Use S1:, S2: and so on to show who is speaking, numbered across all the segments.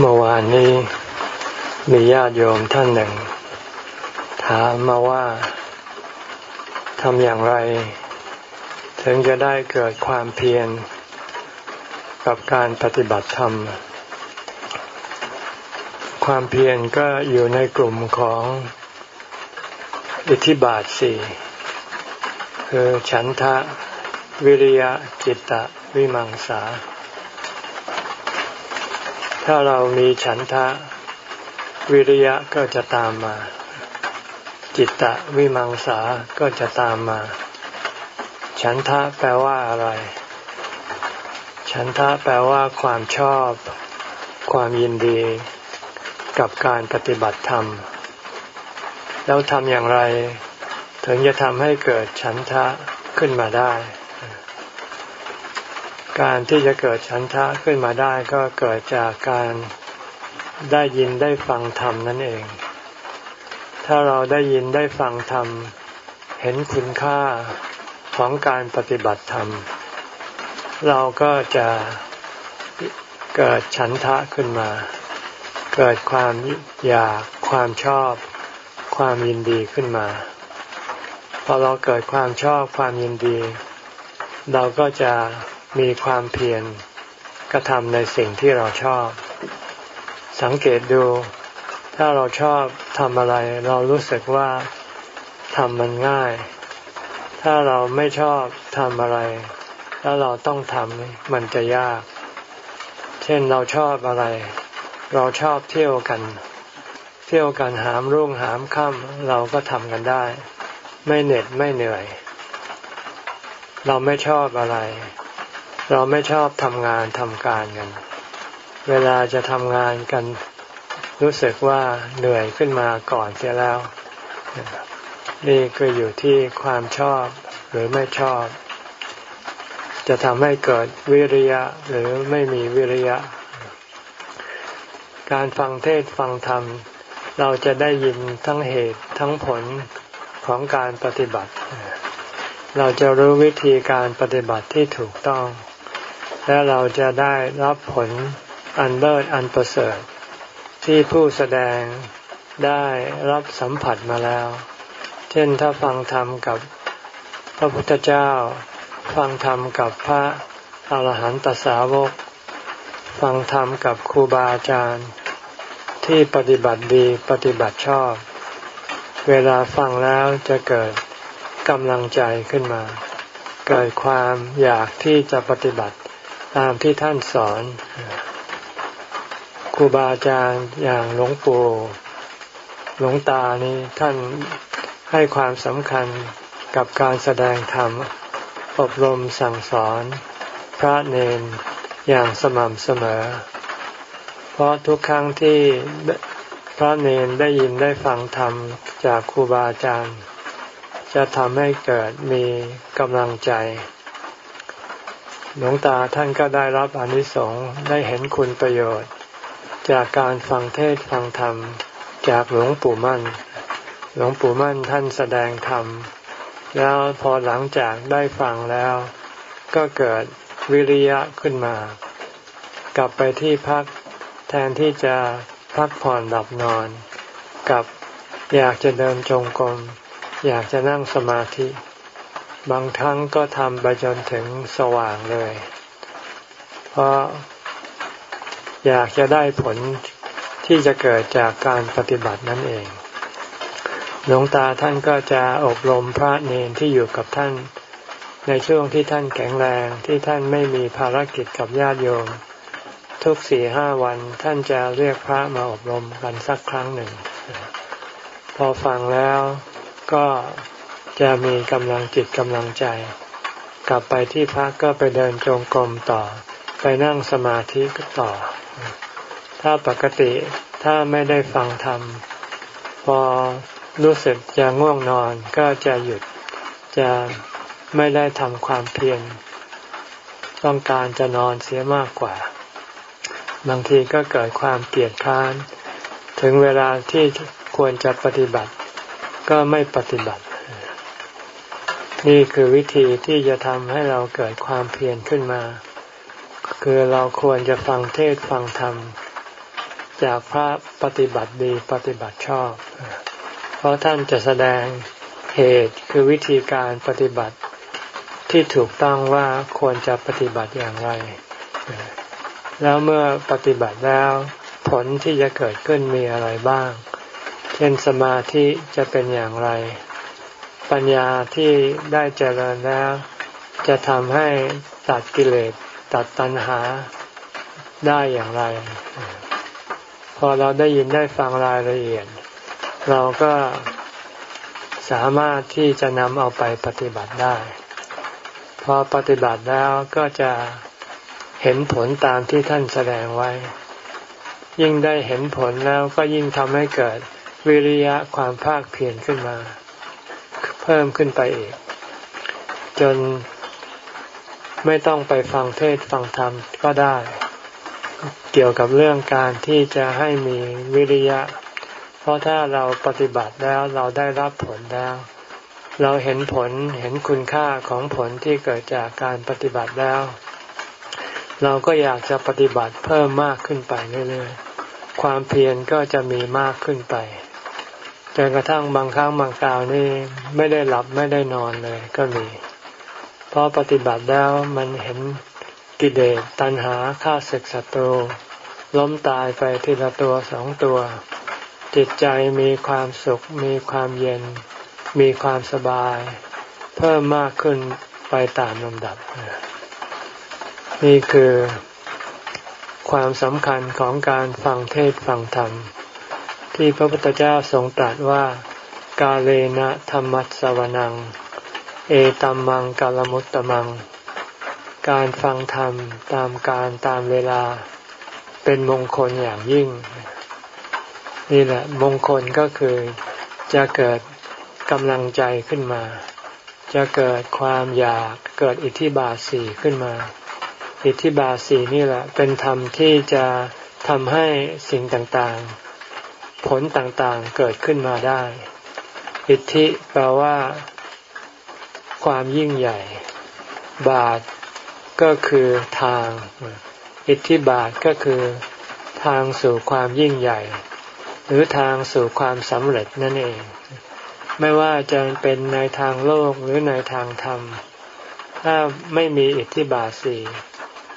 S1: เมื่อวานนี้มีญาติโยมท่านหนึ่ง ถามมาว่าทำอย่างไร ถึงจะได้เกิดความเพียรกับการปฏิบัติธรรม ความเพียรก็อยู่ในกลุ่มของอิทธิบาทสี่คือฉันทะวิริยะจิตตะวิมังสา ถ้าเรามีฉันทะ วิริยะก็จะตามมา จิตตะวิมังสาก็จะตามมา ฉันทะแปลว่าอะไร ฉันทะแปลว่าความชอบ ความยินดี กับการปฏิบัติธรรม แล้วทำอย่างไร ถึงจะทำให้เกิดฉันทะขึ้นมาได้ การที่จะเกิดฉันทะขึ้นมาได้ก็เกิดจากการได้ยินได้ฟังธรรมนั่นเอง ถ้าเราได้ยินได้ฟังธรรม เห็นคุณค่าของการปฏิบัติธรรม เราก็จะเกิดฉันทะขึ้นมา เกิดความอยากความชอบ ความยินดีขึ้นมา พอเราเกิดความชอบความยินดี เราก็จะ มีความเพียรกระทำในสิ่งที่เราชอบ สังเกตดู ถ้าเราชอบทำอะไร เรารู้สึกว่าทำมันง่าย ถ้าเราไม่ชอบทำอะไร แล้วเราต้องทำมันจะยาก เช่นเราชอบอะไร เราชอบเที่ยวกัน เที่ยวกันหามรุ่งหามค่ำเราก็ทำกันได้ ไม่เหน็ดไม่เหนื่อย เราไม่ชอบอะไร เราไม่ชอบทำงานทำการกัน เวลาจะทำงานกัน รู้สึกว่าเหนื่อยขึ้นมาก่อนเสียแล้ว นี่ก็อยู่ที่ความชอบหรือไม่ชอบ จะทำให้เกิดวิริยะหรือไม่มีวิริยะ การฟังเทศฟังธรรม เราจะได้ยินทั้งเหตุทั้งผลของการปฏิบัติ เราจะรู้วิธีการปฏิบัติที่ถูกต้อง และเราจะได้รับผลอันเลิศอันประเสริฐ ที่ผู้แสดงได้รับสัมผัสมาแล้ว เช่นถ้าฟังธรรมกับพระพุทธเจ้า ฟังธรรมกับพระอาหารหันตสาวก ฟังธรรมกับครูบาอาจารย์ ที่ปฏิบัติดีปฏิบัติชอบ เวลาฟังแล้วจะเกิดกำลังใจขึ้นมา เกิดความอยากที่จะปฏิบัติ ตามที่ท่านสอนครูบาอาจารย์อย่างหลวงปู่หลวงตานี้ท่านให้ความสำคัญกับการแสดงธรรม อบรมสั่งสอน พระเนนอย่างสม่ำเสมอ เพราะทุกครั้งที่พระเนนได้ยินได้ฟังธรรมจากครูบาอาจารย์ จะทำให้เกิดมีกำลังใจ หลวงตาท่านก็ได้รับอนิสงส์ได้เห็นคุณประโยชน์ จากการฟังเทศฟังธรรม จากหลวงปู่มั่น หลวงปู่มั่นท่านแสดงธรรม แล้วพอหลังจากได้ฟังแล้ว ก็เกิดวิริยะขึ้นมา กลับไปที่พักแทนที่จะพักผ่อนหลับนอน กับอยากจะเดินจงกรมอยากจะนั่งสมาธิ บางครั้งก็ทำไปจนถึงสว่างเลย เพราะอยากจะได้ผลที่จะเกิดจากการปฏิบัตินั่นเอง หลวงตาท่านก็จะอบรมพระเนนที่อยู่กับท่าน ในช่วงที่ท่านแข็งแรงที่ท่านไม่มีภารกิจกับญาติโยม ทุกสี่ห้าวันท่านจะเรียกพระมาอบรมกันสักครั้งหนึ่ง พอฟังแล้วก็ จะมีกำลังจิตกำลังใจ กลับไปที่พักก็ไปเดินจงกรมต่อ ไปนั่งสมาธิก็ต่อ ถ้าปกติถ้าไม่ได้ฟังธรรม พอรู้สึกจะง่วงนอนก็จะหยุดจะไม่ได้ทำความเพียรต้องการจะนอนเสียมากกว่า บางทีก็เกิดความเกลียดค้าน ถึงเวลาที่ควรจะปฏิบัติ ก็ไม่ปฏิบัติ นี่คือวิธีที่จะทำให้เราเกิดความเพียรขึ้นมา คือเราควรจะฟังเทศฟังธรรม จากพระปฏิบัติดีปฏิบัติชอบ เพราะท่านจะแสดงเหตุคือวิธีการปฏิบัติที่ถูกต้องว่าควรจะปฏิบัติอย่างไร แล้วเมื่อปฏิบัติแล้วผลที่จะเกิดขึ้นมีอะไรบ้าง เช่นสมาธิจะเป็นอย่างไร ปัญญาที่ได้เจริญแล้ว จะทำให้ตัดกิเลสตัดตัณหาได้อย่างไร พอเราได้ยินได้ฟังรายละเอียด เราก็สามารถที่จะนำเอาไปปฏิบัติได้ พอปฏิบัติแล้วก็จะเห็นผลตามที่ท่านแสดงไว้ ยิ่งได้เห็นผลแล้วก็ยิ่งทำให้เกิดวิริยะความภาคเพียรขึ้นมา เพิ่มขึ้นไปอีก จนไม่ต้องไปฟังเทศฟังธรรมก็ได้ เกี่ยวกับเรื่องการที่จะให้มีวิริยะ เพราะถ้าเราปฏิบัติแล้วเราได้รับผลแล้ว เราเห็นผลเห็นคุณค่าของผลที่เกิดจากการปฏิบัติแล้ว เราก็อยากจะปฏิบัติเพิ่มมากขึ้นไปเรื่อยๆความเพียรก็จะมีมากขึ้นไป จนกระทั่งบางครั้งบางคราวนี่ไม่ได้หลับไม่ได้นอนเลยก็มี เพอปฏิบัติแล้วมันเห็นกิเลสตัณหาฆ่าศึกศัตรูล้มตายไปทีละตัวสองตัว จิตใจมีความสุข มีความเย็น มีความสบาย เพิ่มมากขึ้นไปตามลำดับ นี่คือความสำคัญของการฟังเทศฟังธรรม ที่พระพุทธเจ้าทรงตรัสว่ากาเลนะธรรมัสวนัง เอตัมมังกาลมุตตมัง การฟังธรรมตามการตามเวลาเป็นมงคลอย่างยิ่ง นี่แหละมงคลก็คือจะเกิดกำลังใจขึ้นมา จะเกิดความอยากเกิดอิทธิบาสีขึ้นมา อิทธิบาสีนี่แหละเป็นธรรมที่จะทำให้สิ่งต่างๆ ผลต่างๆเกิดขึ้นมาได้ อิทธิแปลว่า ความยิ่งใหญ่ บาทก็คือทาง อิทธิบาทก็คือ ทางสู่ความยิ่งใหญ่ หรือทางสู่ความสำเร็จนั่นเอง ไม่ว่าจะเป็นในทางโลกหรือในทางธรรม ถ้าไม่มีอิทธิบาทสี่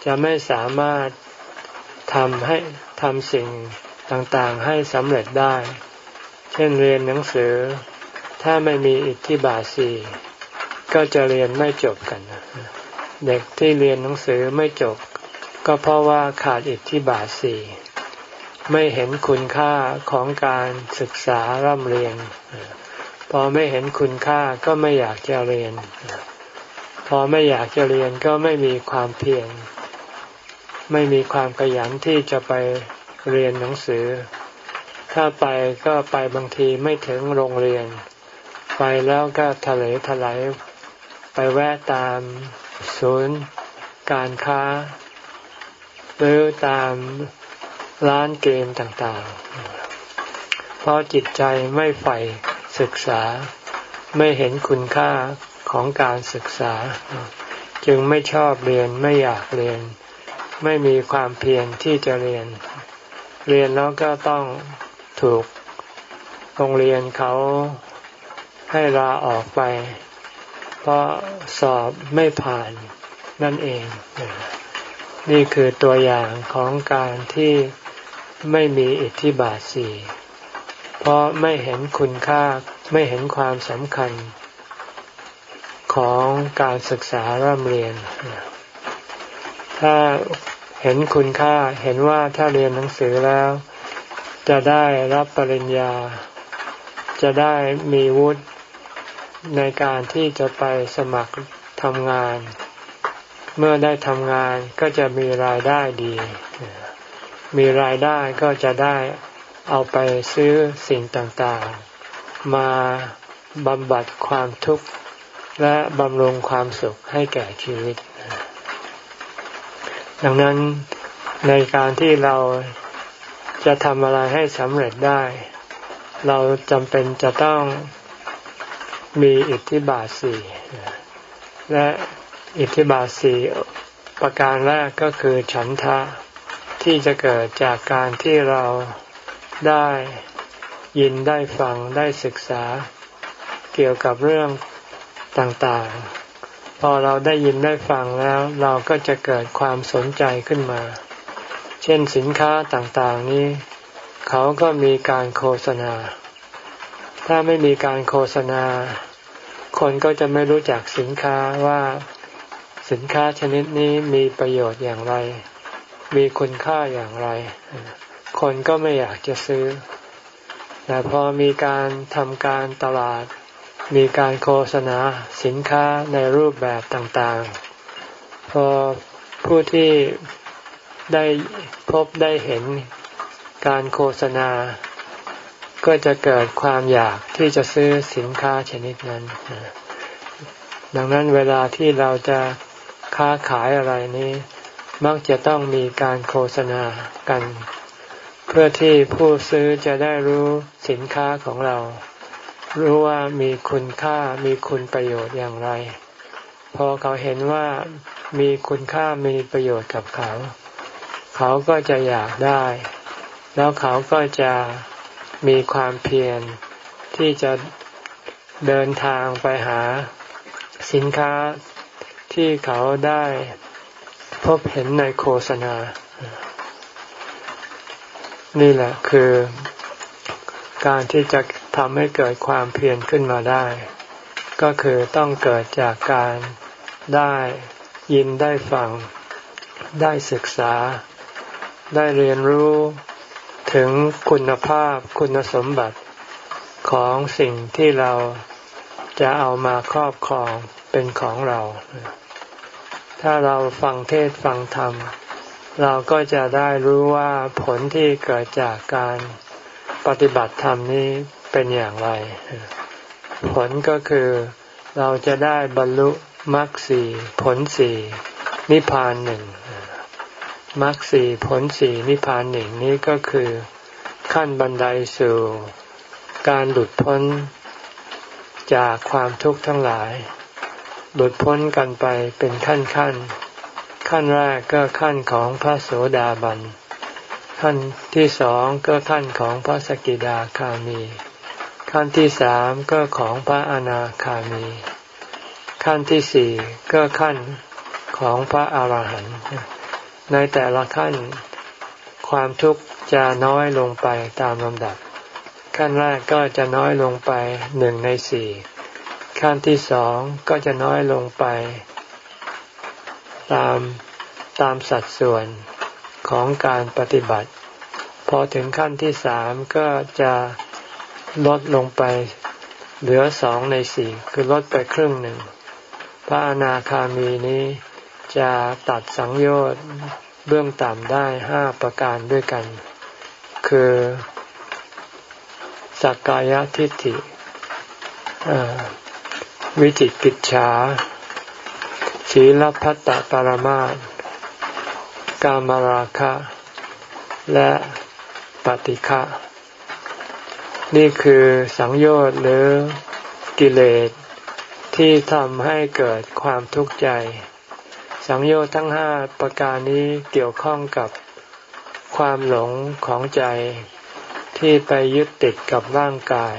S1: จะไม่สามารถทำให้ทำสิ่ง ต่างๆให้สำเร็จได้ เช่นเรียนหนังสือ ถ้าไม่มีอิทธิบาทสี่ก็จะเรียนไม่จบกัน เด็กที่เรียนหนังสือไม่จบ ก็เพราะว่าขาดอิทธิบาทสี่ไม่เห็นคุณค่าของการศึกษาร่ำเรียน พอไม่เห็นคุณค่าก็ไม่อยากจะเรียน พอไม่อยากจะเรียนก็ไม่มีความเพียรไม่มีความขยันที่จะไป เรียนหนังสือ ถ้าไปก็ไปบางทีไม่ถึงโรงเรียน ไปแล้วก็ทะเลทลายไปแวะตามศูนย์การค้า หรือตามร้านเกมต่างๆ เพราะจิตใจไม่ใฝ่ศึกษาไม่เห็นคุณค่าของการศึกษา จึงไม่ชอบเรียนไม่อยากเรียน ไม่มีความเพียรที่จะเรียน เรียนแล้วก็ต้องถูกโรงเรียนเขาให้ลาออกไป เพราะสอบไม่ผ่านนั่นเอง นี่คือตัวอย่างของการที่ไม่มีอิทธิบาทสี่เพราะไม่เห็นคุณค่าไม่เห็นความสำคัญ ของการศึกษาร่ำเรียน ถ้า เห็นคุณค่าเห็นว่าถ้าเรียนหนังสือแล้ว จะได้รับปริญญา จะได้มีวุฒิในการที่จะไปสมัครทำงาน เมื่อได้ทำงานก็จะมีรายได้ดี มีรายได้ก็จะได้เอาไปซื้อสิ่งต่างๆ มาบำบัดความทุกข์และบำรุงความสุขให้แก่ชีวิต ดังนั้นในการที่เราจะทำอะไรให้สำเร็จได้ เราจำเป็นจะต้องมีอิทธิบาทสี่และอิทธิบาทสี่ประการแรกก็คือฉันทะที่จะเกิดจากการที่เราได้ยินได้ฟังได้ศึกษา เกี่ยวกับเรื่องต่างๆ พอเราได้ยินได้ฟังแล้ว เราก็จะเกิดความสนใจขึ้นมา เช่นสินค้าต่างๆนี้ เขาก็มีการโฆษณา ถ้าไม่มีการโฆษณา คนก็จะไม่รู้จักสินค้าว่าสินค้าชนิดนี้มีประโยชน์อย่างไร มีคุณค่าอย่างไร คนก็ไม่อยากจะซื้อ แต่พอมีการทำการตลาด มีการโฆษณาสินค้าในรูปแบบต่างๆ พอผู้ที่ได้พบได้เห็นการโฆษณา ก็จะเกิดความอยากที่จะซื้อสินค้าชนิดนั้น ดังนั้นเวลาที่เราจะค้าขายอะไรนี้ มักจะต้องมีการโฆษณากัน เพื่อที่ผู้ซื้อจะได้รู้สินค้าของเรา รู้ว่ามีคุณค่ามีคุณประโยชน์อย่างไร พอเขาเห็นว่ามีคุณค่ามีประโยชน์กับเขา เขาก็จะอยากได้ แล้วเขาก็จะมีความเพียรที่จะเดินทางไปหาสินค้าที่เขาได้พบเห็นในโฆษณา นี่แหละคือการที่จะ ทำให้เกิดความเพียรขึ้นมาได้ ก็คือต้องเกิดจากการได้ยินได้ฟัง ได้ศึกษา ได้เรียนรู้ถึงคุณภาพคุณสมบัติของสิ่งที่เราจะเอามาครอบครองเป็นของเรา ถ้าเราฟังเทศฟังธรรม เราก็จะได้รู้ว่าผลที่เกิดจากการปฏิบัติธรรมนี้ เป็นอย่างไร ผลก็คือเราจะได้บรรลุมรรคสี่ผลสี่นิพพานหนึ่งมรรคสี่ผลสี่นิพพานหนึ่งนี้ก็คือขั้นบันไดสู่การหลุดพ้นจากความทุกข์ทั้งหลาย หลุดพ้นกันไปเป็นขั้นขั้น ขั้นแรกก็ขั้นของพระโสดาบัน ขั้นที่สองก็ขั้นของพระสกิดาคามี ขั้นที่สามก็ของพระอนาคามี ขั้นที่สี่ก็ขั้นของพระอาหารหันต์ในแต่ละขั้นความทุกข์จะน้อยลงไปตามลำดับ ขั้นแรกก็จะน้อยลงไปหนึ่งในสี่ขั้นที่สองก็จะน้อยลงไป ตามตามสัดส่วนของการปฏิบัติ พอถึงขั้นที่สามก็จะ ลดลงไปเหลือสองในสี่คือลดไปครึ่งหนึ่ง พระอนาคามีนี้จะตัดสังโยชน์เบื้องต่ำได้ห้าประการด้วยกัน คือสักกายทิฏฐิวิจิกิจฉาศีลพัตตปรมาตกามราคะ และปฏิฆะ นี่คือสังโยชน์หรือกิเลสที่ทำให้เกิดความทุกข์ใจ สังโยชน์ทั้งห้าประการนี้เกี่ยวข้องกับความหลงของใจที่ไปยึดติดกับร่างกาย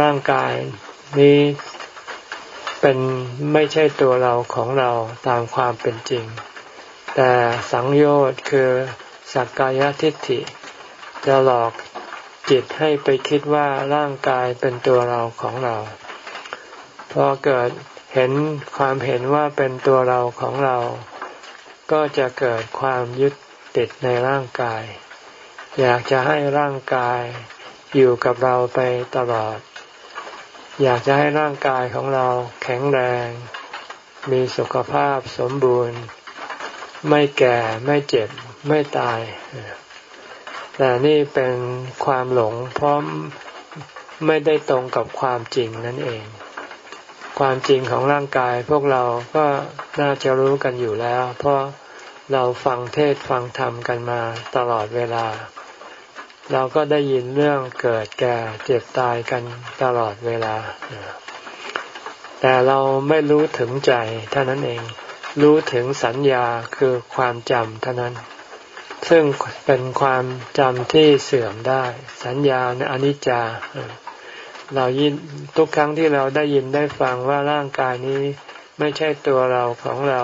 S1: ร่างกายนี้เป็นไม่ใช่ตัวเราของเราตามความเป็นจริง แต่สังโยชน์คือสักกายทิฏฐิ จะหลอก จิตให้ไปคิดว่าร่างกายเป็นตัวเราของเรา พอเกิดเห็นความเห็นว่าเป็นตัวเราของเรา ก็จะเกิดความยึดติดในร่างกาย อยากจะให้ร่างกายอยู่กับเราไปตลอด อยากจะให้ร่างกายของเราแข็งแรง มีสุขภาพสมบูรณ์ ไม่แก่ไม่เจ็บไม่ตาย แต่นี่เป็นความหลงเพราะไม่ได้ตรงกับความจริงนั่นเอง ความจริงของร่างกายพวกเราก็น่าจะรู้กันอยู่แล้ว เพราะเราฟังเทศฟังธรรมกันมาตลอดเวลา เราก็ได้ยินเรื่องเกิดแก่เจ็บตายกันตลอดเวลา แต่เราไม่รู้ถึงใจเท่านั้นเอง รู้ถึงสัญญาคือความจำเท่านั้น ซึ่งเป็นความจำที่เสื่อมได้ สัญญาในอนิจจา เรายินทุกครั้งที่เราได้ยินได้ฟังว่าร่างกายนี้ไม่ใช่ตัวเราของเรา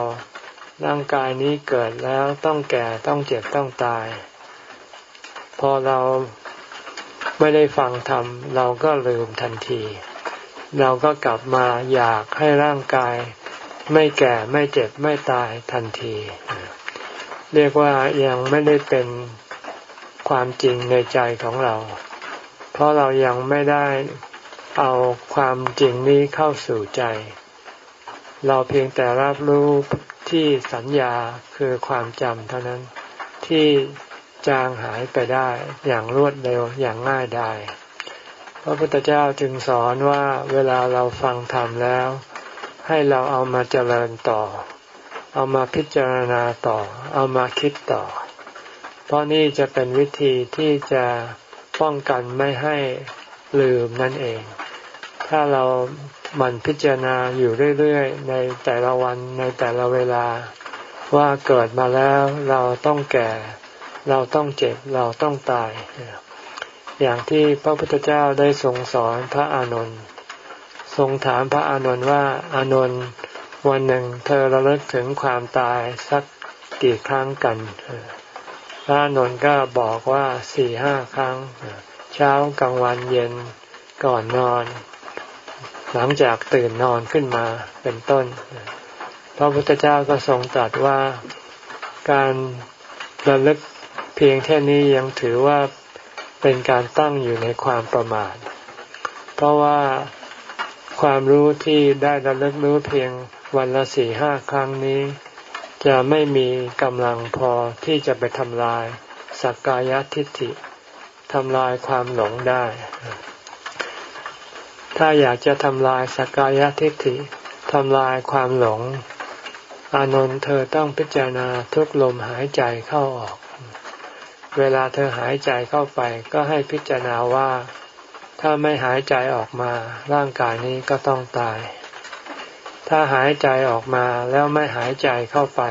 S1: ร่างกายนี้เกิดแล้วต้องแก่ต้องเจ็บต้องตาย พอเราไม่ได้ฟังธรรมเราก็ลืมทันที เราก็กลับมาอยากให้ร่างกาย ไม่แก่ไม่เจ็บไม่ตายทันที เรียกว่ายังไม่ได้เป็นความจริงในใจของเรา เพราะเรายังไม่ได้เอาความจริงนี้เข้าสู่ใจ เราเพียงแต่รับรู้ที่สัญญาคือความจำเท่านั้นที่จางหายไปได้อย่างรวดเร็วอย่างง่ายได้พระพุทธเจ้าจึงสอนว่าเวลาเราฟังธรรมแล้ว ให้เราเอามาเจริญต่อ เอามาพิจารณาต่อ เอามาคิดต่อ เพราะนี่จะเป็นวิธีที่จะป้องกันไม่ให้ลืมนั่นเอง ถ้าเราหมั่นพิจารณาอยู่เรื่อยๆ ในแต่ละวันในแต่ละเวลา ว่าเกิดมาแล้วเราต้องแก่ เราต้องเจ็บเราต้องตาย อย่างที่พระพุทธเจ้าได้ทรงสอนพระอานนท์ทรงถามพระอานนท์ว่าอานนท์ วันหนึ่งเธอระลึกถึงความตายสักกี่ครั้งกันพระนนท์ก็บอกว่าสี่ห้าครั้ง เช้ากลางวันเย็นก่อนนอน หลังจากตื่นนอนขึ้นมาเป็นต้น พระพุทธเจ้าก็ทรงตรัสว่าการระลึกเพียงแค่นี้ยังถือว่าเป็นการตั้งอยู่ในความประมาท เพราะว่าความรู้ที่ได้ระลึกรู้เพียง วันละสี่ห้าครั้งนี้ จะไม่มีกำลังพอที่จะไปทำลายสักกายทิฏฐิทำลายความหลงได้ ถ้าอยากจะทำลายสักกายทิฏฐิทำลายความหลง อานนท์เธอต้องพิจารณาทุกลมหายใจเข้าออก เวลาเธอหายใจเข้าไปก็ให้พิจารณาว่า ถ้าไม่หายใจออกมาร่างกายนี้ก็ต้องตาย ถ้าหายใจออกมาแล้วไม่หายใจเข้าไป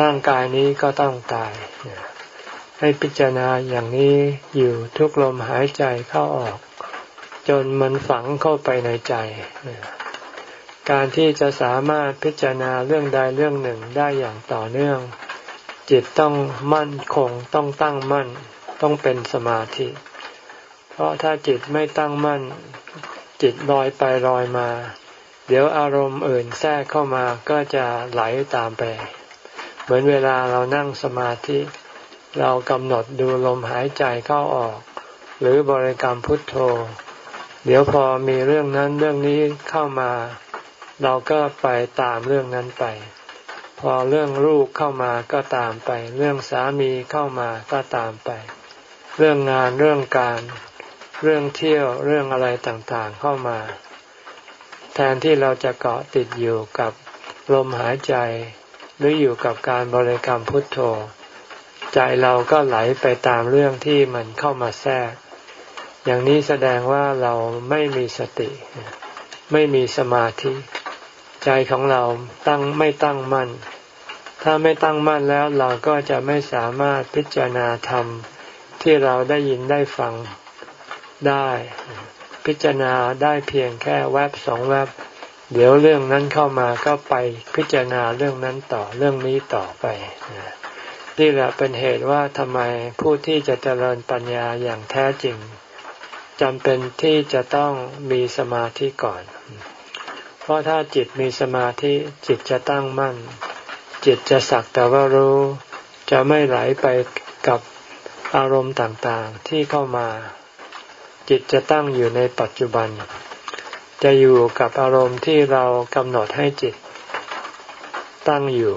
S1: ร่างกายนี้ก็ต้องตาย ให้พิจารณาอย่างนี้อยู่ทุกลมหายใจเข้าออก จนมันฝังเข้าไปในใจ การที่จะสามารถพิจารณาเรื่องใดเรื่องหนึ่งได้อย่างต่อเนื่อง จิตต้องมั่นคงต้องตั้งมั่น ต้องเป็นสมาธิ เพราะถ้าจิตไม่ตั้งมั่น จิตลอยไปลอยมา เดี๋ยวอารมณ์อื่นแทรกเข้ามาก็จะไหลตามไป เหมือนเวลาเรานั่งสมาธิ เรากำหนดดูลมหายใจเข้าออก หรือบริกรรมพุทโธ เดี๋ยวพอมีเรื่องนั้นเรื่องนี้เข้ามา เราก็ไปตามเรื่องนั้นไป พอเรื่องลูกเข้ามาก็ตามไป เรื่องสามีเข้ามาก็ตามไป เรื่องงานเรื่องการ เรื่องเที่ยวเรื่องอะไรต่างๆเข้ามา แทนที่เราจะเกาะติดอยู่กับลมหายใจ หรืออยู่กับการบริกรรมพุทโธ ใจเราก็ไหลไปตามเรื่องที่มันเข้ามาแทรก อย่างนี้แสดงว่าเราไม่มีสติ ไม่มีสมาธิ ใจของเราตั้งไม่ตั้งมั่น ถ้าไม่ตั้งมั่นแล้วเราก็จะไม่สามารถพิจารณาธรรมที่เราได้ยินได้ฟังได้ พิจารณาได้เพียงแค่แวบสองแวบ เดี๋ยวเรื่องนั้นเข้ามาก็ไปพิจารณาเรื่องนั้นต่อเรื่องนี้ต่อไปนี่แหละเป็นเหตุว่าทำไมผู้ที่จะเจริญปัญญาอย่างแท้จริงจำเป็นที่จะต้องมีสมาธิก่อน เพราะถ้าจิตมีสมาธิจิตจะตั้งมั่น จิตจะสักแต่ว่ารู้ จะไม่ไหลไปกับอารมณ์ต่างๆที่เข้ามา จิตจะตั้งอยู่ในปัจจุบัน จะอยู่กับอารมณ์ที่เรากำหนดให้จิต ตั้งอยู่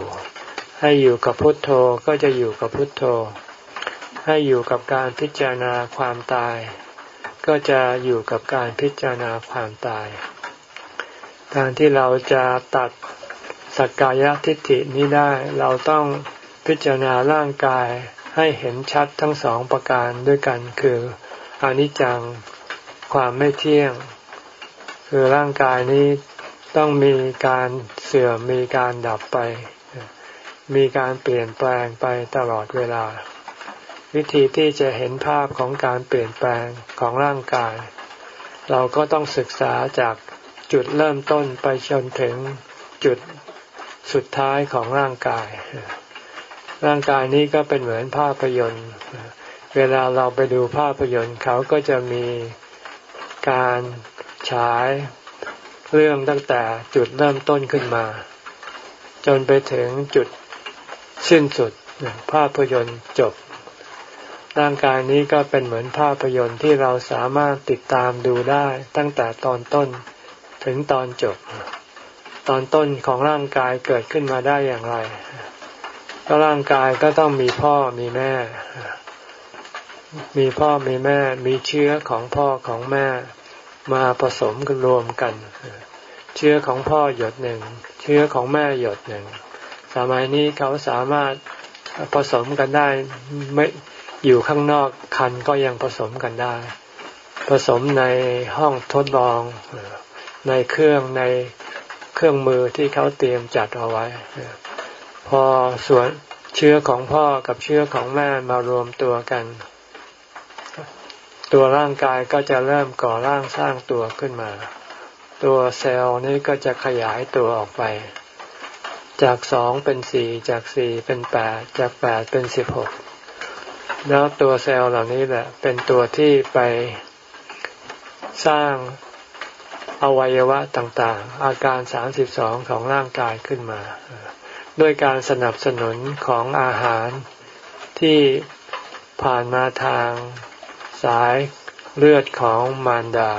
S1: ให้อยู่กับพุทโธก็จะอยู่กับพุทโธ ให้อยู่กับการพิจารณาความตาย ก็จะอยู่กับการพิจารณาความตาย การที่เราจะตัดสักกายทิฏฐินี้ได้เราต้องพิจารณาร่างกายให้เห็นชัดทั้งสองประการด้วยกันคือ อนิจจัง ความไม่เที่ยง คือร่างกายนี้ต้องมีการเสื่อมมีการดับไป มีการเปลี่ยนแปลงไปตลอดเวลา วิธีที่จะเห็นภาพของการเปลี่ยนแปลงของร่างกาย เราก็ต้องศึกษาจากจุดเริ่มต้นไปจนถึงจุดสุดท้ายของร่างกาย ร่างกายนี้ก็เป็นเหมือนภาพยนตร์ เวลาเราไปดูภาพยนตร์เขาก็จะมีการฉายเรื่องตั้งแต่จุดเริ่มต้นขึ้นมา จนไปถึงจุดสิ้นสุดภาพยนตร์จบ ร่างกายนี้ก็เป็นเหมือนภาพยนตร์ที่เราสามารถติดตามดูได้ตั้งแต่ตอนต้นถึงตอนจบ ตอนต้นของร่างกายเกิดขึ้นมาได้อย่างไร ก็ร่างกายก็ต้องมีพ่อมีแม่ มีพ่อมีแม่มีเชื้อของพ่อของแม่มาผสมกันรวมกัน เชื้อของพ่อหยดหนึ่ง เชื้อของแม่หยดหนึ่ง สมัยนี้เขาสามารถผสมกันได้ไม่อยู่ข้างนอกคันก็ยังผสมกันได้ ผสมในห้องทดลอง ในเครื่องในเครื่องมือที่เขาเตรียมจัดเอาไว้ พอส่วนเชื้อของพ่อกับเชื้อของแม่มารวมตัวกัน ตัวร่างกายก็จะเริ่มก่อร่างสร้างตัวขึ้นมา ตัวเซลล์นี้ก็จะขยายตัวออกไป จากสองเป็นสี่จากสี่เป็นแปดจากแปดเป็นสิบหกแล้วตัวเซลล์เหล่านี้แหละ เป็นตัวที่ไปสร้างอวัยวะต่างๆ อาการสามสิบสองของร่างกายขึ้นมา ด้วยการสนับสนุนของอาหารที่ผ่านมาทาง สายเลือดของมารดา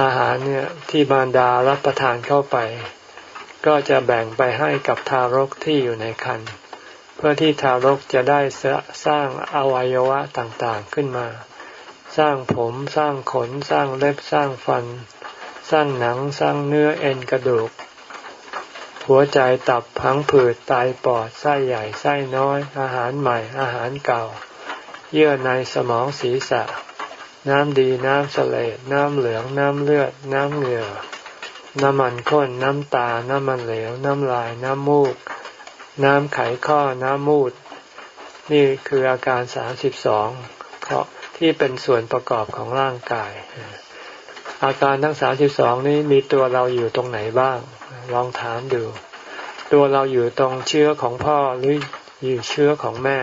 S1: อาหารเนี่ยที่มารดารับประทานเข้าไป ก็จะแบ่งไปให้กับทารกที่อยู่ในครรภ์เพื่อที่ทารกจะได้สร้างอวัยวะต่างๆขึ้นมา สร้างผมสร้างขนสร้างเล็บสร้างฟัน สร้างหนังสร้างเนื้อเอ็นกระดูก หัวใจตับพังผืดไตปอดไส้ใหญ่ไส้น้อย อาหารใหม่อาหารเก่า เยื่อในสมองศีรษะ น้ำดีน้ำเสลดน้ำเหลือง น้ำเลือด น้ำเหงื่อ น้ำมันข้น น้ำตา น้ำมันเหลว น้ำลาย น้ำมูก น้ำไขข้อ น้ำมูด นี่คืออาการสามสิบสองเพราะที่เป็นส่วนประกอบของร่างกาย อาการทั้งสามสิบสองนี้มีตัวเราอยู่ตรงไหนบ้าง ลองถามดู ตัวเราอยู่ตรงเชื้อของพ่อหรืออยู่เชื้อของแม่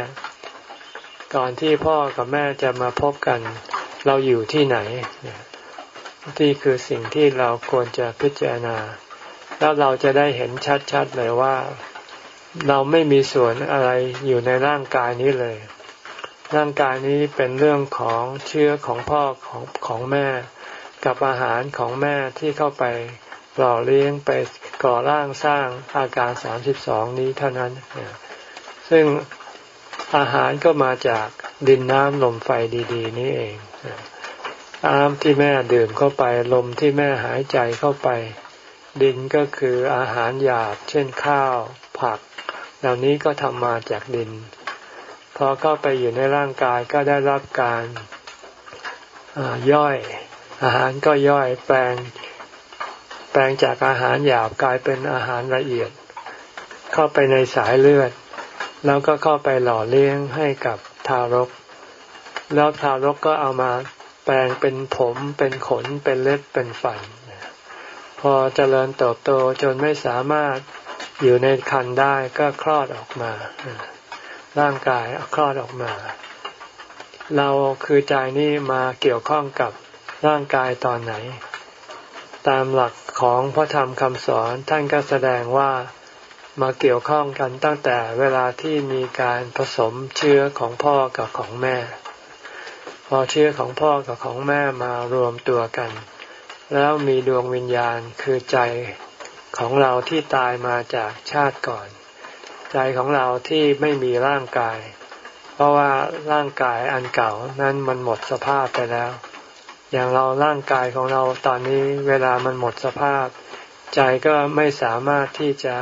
S1: ก่อนที่พ่อกับแม่จะมาพบกัน เราอยู่ที่ไหนที่คือสิ่งที่เราควรจะพิจารณา แล้วเราจะได้เห็นชัดๆเลยว่า เราไม่มีส่วนอะไรอยู่ในร่างกายนี้เลย ร่างกายนี้เป็นเรื่องของเชื้อของพ่อของของแม่ กับอาหารของแม่ที่เข้าไปหล่อเลี้ยงไปก่อร่างสร้างอาการสามสิบสองนี้เท่านั้น ซึ่ง อาหารก็มาจากดินน้ำลมไฟดี ๆ นี่เองน้ำที่แม่ดื่มเข้าไปลมที่แม่หายใจเข้าไป ดินก็คืออาหารหยาบ เช่นข้าว ผัก เหล่านี้ก็ทำมาจากดิน พอเข้าไปอยู่ในร่างกายก็ได้รับการย่อย อาหารก็ย่อยแปลง แปลงจากอาหารหยาบกลายเป็นอาหารละเอียด เข้าไปในสายเลือด แล้วก็เข้าไปหล่อเลี้ยงให้กับทารก แล้วทารกก็เอามาแปลงเป็นผมเป็นขนเป็นเล็บเป็นฟันพอเจริญเติบโตจนไม่สามารถอยู่ในคันได้ก็คลอดออกมา ร่างกายคลอดออกมา เราคือใจนี่มาเกี่ยวข้องกับร่างกายตอนไหน ตามหลักของพระธรรมคำสอนท่านก็แสดงว่า มาเกี่ยวข้องกันตั้งแต่เวลาที่มีการผสมเชื้อของพ่อกับของแม่ พอเชื้อของพ่อกับของแม่มารวมตัวกัน แล้วมีดวงวิญญาณคือใจของเราที่ตายมาจากชาติก่อน ใจของเราที่ไม่มีร่างกาย เพราะว่าร่างกายอันเก่านั้นมันหมดสภาพไปแล้ว อย่างเราร่างกายของเราตอนนี้เวลามันหมดสภาพ ใจก็ไม่สามารถที่จะ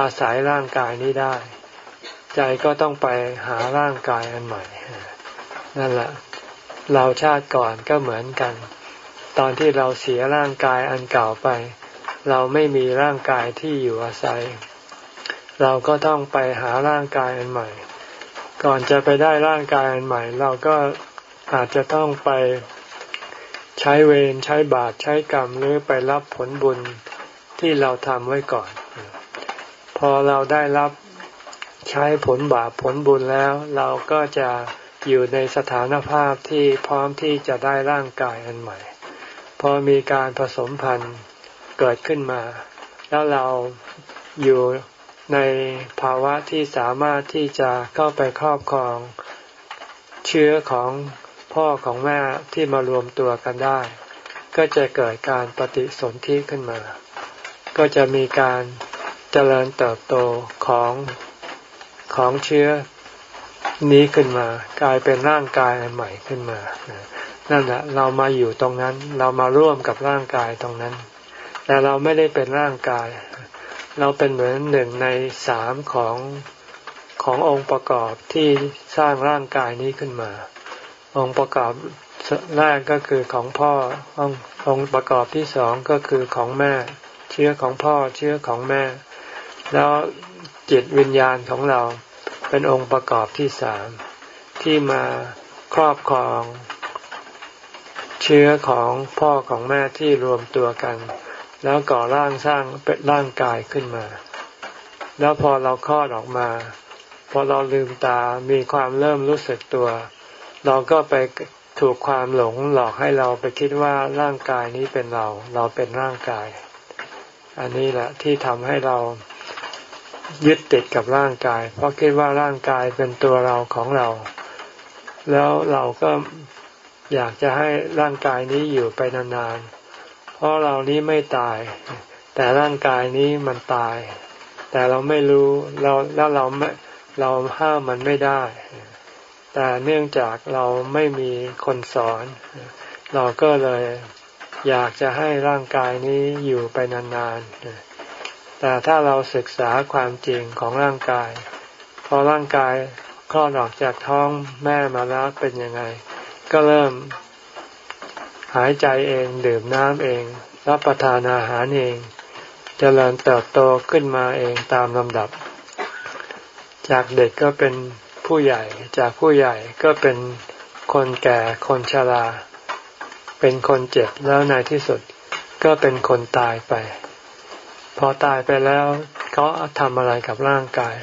S1: อาศัยร่างกายนี้ได้ ใจก็ต้องไปหาร่างกายอันใหม่ นั่นแหละ เราชาติก่อนก็เหมือนกัน ตอนที่เราเสียร่างกายอันเก่าไป เราไม่มีร่างกายที่อยู่อาศัย เราก็ต้องไปหาร่างกายอันใหม่ ก่อนจะไปได้ร่างกายอันใหม่ เราก็อาจจะต้องไปใช้เวรใช้บาปใช้กรรมหรือไปรับผลบุญที่เราทำไว้ก่อน พอเราได้รับใช้ผลบาปผลบุญแล้ว เราก็จะอยู่ในสถานภาพที่พร้อมที่จะได้ร่างกายอันใหม่ พอมีการผสมพันธุ์เกิดขึ้นมา แล้วเราอยู่ในภาวะที่สามารถที่จะเข้าไปครอบครองเชื้อของพ่อของแม่ที่มารวมตัวกันได้ ก็จะเกิดการปฏิสนธิขึ้นมา ก็จะมีการ จริญเติบโตของของเชื้อนี้ขึ้นมา กลายเป็นร่างกายใหม่ขึ้นมา นั่นแหละเรามาอยู่ตรงนั้น เรามาร่วมกับร่างกายตรงนั้น แต่เราไม่ได้เป็นร่างกาย เราเป็นเหมือนหนึ่งในสามของขององค์ประกอบที่สร้างร่างกายนี้ขึ้นมา องค์ประกอบแรกก็คือของพ่อององค์ประกอบที่สองก็คือของแม่ เชื้อของพ่อเชื้อของแม่ แล้วจิตวิญญาณของเราเป็นองค์ประกอบที่สามที่มาครอบครอง เชื้อของพ่อของแม่ที่รวมตัวกัน แล้วก่อร่างสร้างเป็นร่างกายขึ้นมา แล้วพอเราคลอดออกมา พอเราลืมตามีความเริ่มรู้สึกตัว เราก็ไปถูกความหลงหลอกให้เราไปคิดว่าร่างกายนี้เป็นเรา เราเป็นร่างกาย อันนี้แหละที่ทำให้เรา ยึดติดกับร่างกาย เพราะคิดว่าร่างกายเป็นตัวเราของเรา แล้วเราก็อยากจะให้ร่างกายนี้อยู่ไปนานๆ เพราะเรานี้ไม่ตาย แต่ร่างกายนี้มันตาย แต่เราไม่รู้เราแล้วเราไม่เราห้ามมันไม่ได้ แต่เนื่องจากเราไม่มีคนสอน เราก็เลยอยากจะให้ร่างกายนี้อยู่ไปนานๆ แต่ถ้าเราศึกษาความจริงของร่างกาย พอร่างกายคลอดออกจากท้องแม่มาแล้วเป็นยังไง ก็เริ่มหายใจเองดื่มน้ำเอง รับประทานอาหารเองจเจริญเติบโตขึ้นมาเองตามลำดับ จากเด็กก็เป็นผู้ใหญ่ จากผู้ใหญ่ก็เป็นคนแก่คนชรา เป็นคนเจ็บแล้วในที่สุด ก็เป็นคนตายไป พอตายไปแล้วเขาทำอะไรกับร่างกาย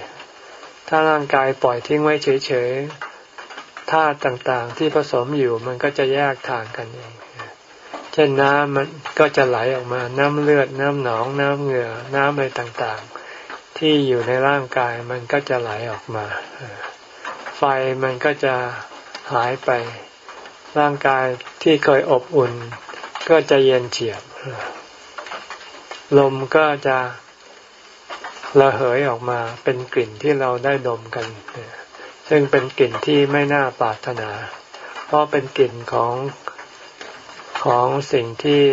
S1: ถ้าร่างกายปล่อยทิ้งไว้เฉยๆธาตุต่างๆ ที่ผสมอยู่มันก็จะแยกทางกันเองเช่นน้ำมันก็จะไหลออกมาน้ำเลือดน้ำหนองน้ำเหงื่อน้ำอะไรต่างๆ ที่อยู่ในร่างกายมันก็จะไหลออกมา ไฟมันก็จะหายไปร่างกายที่เคยอบอุ่น ก็จะเย็นเฉียบ ลมก็จะระเหยออกมาเป็นกลิ่นที่เราได้ดมกัน ซึ่งเป็นกลิ่นที่ไม่น่าปรารถนา เพราะเป็นกลิ่นของของสิ่งที่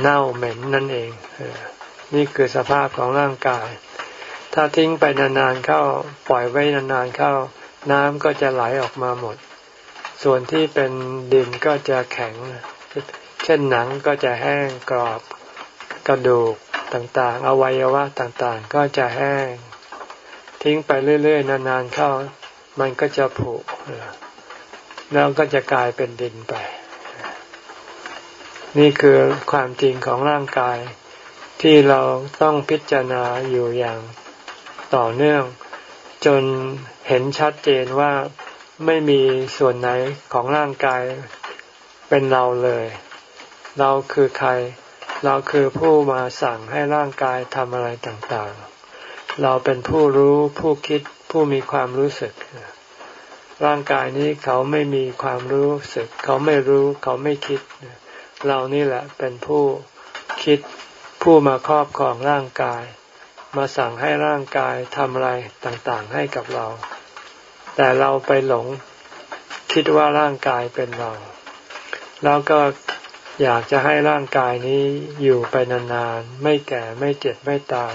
S1: เน่าเหม็นนั่นเอง นี่คือสภาพของร่างกาย ถ้าทิ้งไปนานๆเข้าปล่อยไว้นานๆเข้า น้ำก็จะไหลออกมาหมด ส่วนที่เป็นดินก็จะแข็ง เช่นหนังก็จะแห้งกรอบ กระดูกต่างๆ อวัยวะต่างๆ ก็จะแห้ง ทิ้งไปเรื่อย ๆ นานๆเข้า มันก็จะผุแล้วก็จะกลายเป็นดินไป นี่คือความจริงของร่างกาย ที่เราต้องพิจารณาอยู่อย่างต่อเนื่อง จนเห็นชัดเจนว่าไม่มีส่วนไหนของร่างกายเป็นเราเลย เราคือใคร เราคือผู้มาสั่งให้ร่างกายทำอะไรต่างๆ เราเป็นผู้รู้ผู้คิดผู้มีความรู้สึก ร่างกายนี้เขาไม่มีความรู้สึก เขาไม่รู้ เขาไม่คิด เรานี่แหละเป็นผู้คิดผู้มาครอบครองร่างกาย มาสั่งให้ร่างกายทำอะไรต่างๆให้กับเรา แต่เราไปหลงคิดว่าร่างกายเป็นเรา แล้วก็ อยากจะให้ร่างกายนี้อยู่ไปนานๆ ไม่แก่ไม่เจ็บไม่ตาย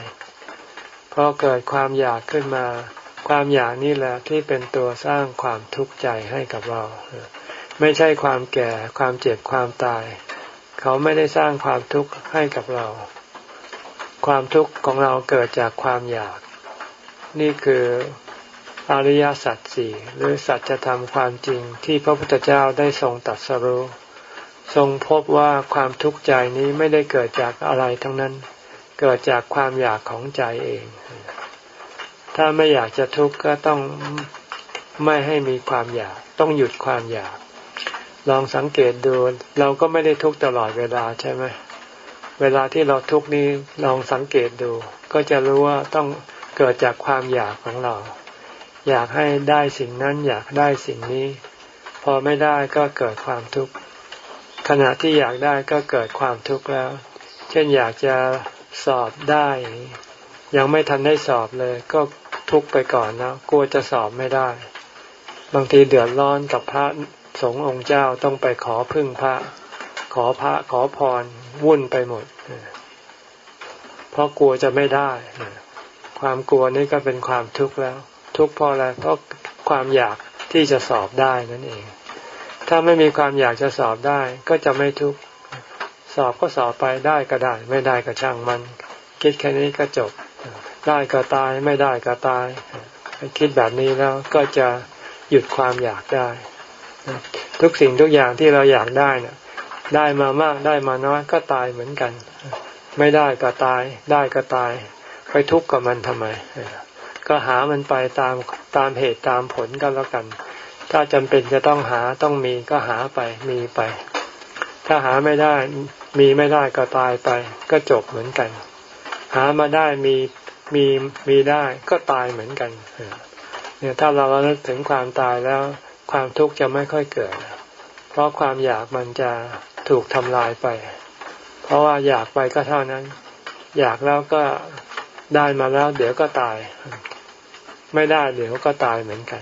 S1: พอเกิดความอยากขึ้นมา ความอยากนี่แหละที่เป็นตัวสร้างความทุกข์ใจให้กับเรา ไม่ใช่ความแก่ความเจ็บความตาย เขาไม่ได้สร้างความทุกข์ให้กับเรา ความทุกข์ของเราเกิดจากความอยาก นี่คืออริยสัจสี่หรือสัจธรรมความจริงที่พระพุทธเจ้าได้ทรงตัดสรู้ ทรงพบว่าความทุกข์ใจนี้ไม่ได้เกิดจากอะไรทั้งนั้น เกิดจากความอยากของใจเอง ถ้าไม่อยากจะทุกข์ก็ต้องไม่ให้มีความอยาก ต้องหยุดความอยาก ลองสังเกตดูเราก็ไม่ได้ทุกข์ตลอดเวลาใช่ไหมเวลาที่เราทุกข์นี้ลองสังเกตดู ก็จะรู้ว่าต้องเกิดจากความอยากของเรา อยากให้ได้สิ่งนั้นอยากได้สิ่งนี้ พอไม่ได้ก็เกิดความทุกข์ ขณะที่อยากได้ก็เกิดความทุกข์แล้ว เช่นอยากจะสอบได้ ยังไม่ทันได้สอบเลย ก็ทุกข์ไปก่อนนะกลัวจะสอบไม่ได้ บางทีเดือดร้อนกับพระสงฆ์องค์เจ้าต้องไปขอพึ่งพระ ขอพระขอพรวุ่นไปหมด เพราะกลัวจะไม่ได้ ความกลัวนี่ก็เป็นความทุกข์แล้ว ทุกข์เพราะอะไรเพราะความอยากที่จะสอบได้นั่นเอง ถ้าไม่มีความอยากจะสอบได้ ก็จะไม่ทุกข์สอบก็สอบไปได้ก็ได้ ไม่ได้ก็ช่างมัน คิดแค่นี้ก็จบ ได้ก็ตายไม่ได้ก็ตายคิดแบบนี้แล้วก็จะหยุดความอยากได้ ทุกสิ่งทุกอย่างที่เราอยากได้เนี่ยได้มามากได้มาน้อยก็ตายเหมือนกัน ไม่ได้ก็ตาย ได้ก็ตาย ไปทุกข์กับมันทำไม ก็หามันไปตามตามเหตุตามผลก็แล้วกัน ถ้าจำเป็นจะต้องหาต้องมีก็หาไปมีไป ถ้าหาไม่ได้มีไม่ได้ก็ตายไป ก็จบเหมือนกัน หามาได้มีมีมีได้ก็ตายเหมือนกันเนี่ยถ้าเราเลิกถึงความตายแล้ว ความทุกข์จะไม่ค่อยเกิด เพราะความอยากมันจะถูกทำลายไป เพราะว่าอยากไปก็เท่านั้น อยากแล้วก็ได้มาแล้ว เดี๋ยวก็ตาย ไม่ได้เดี๋ยวก็ตายเหมือนกัน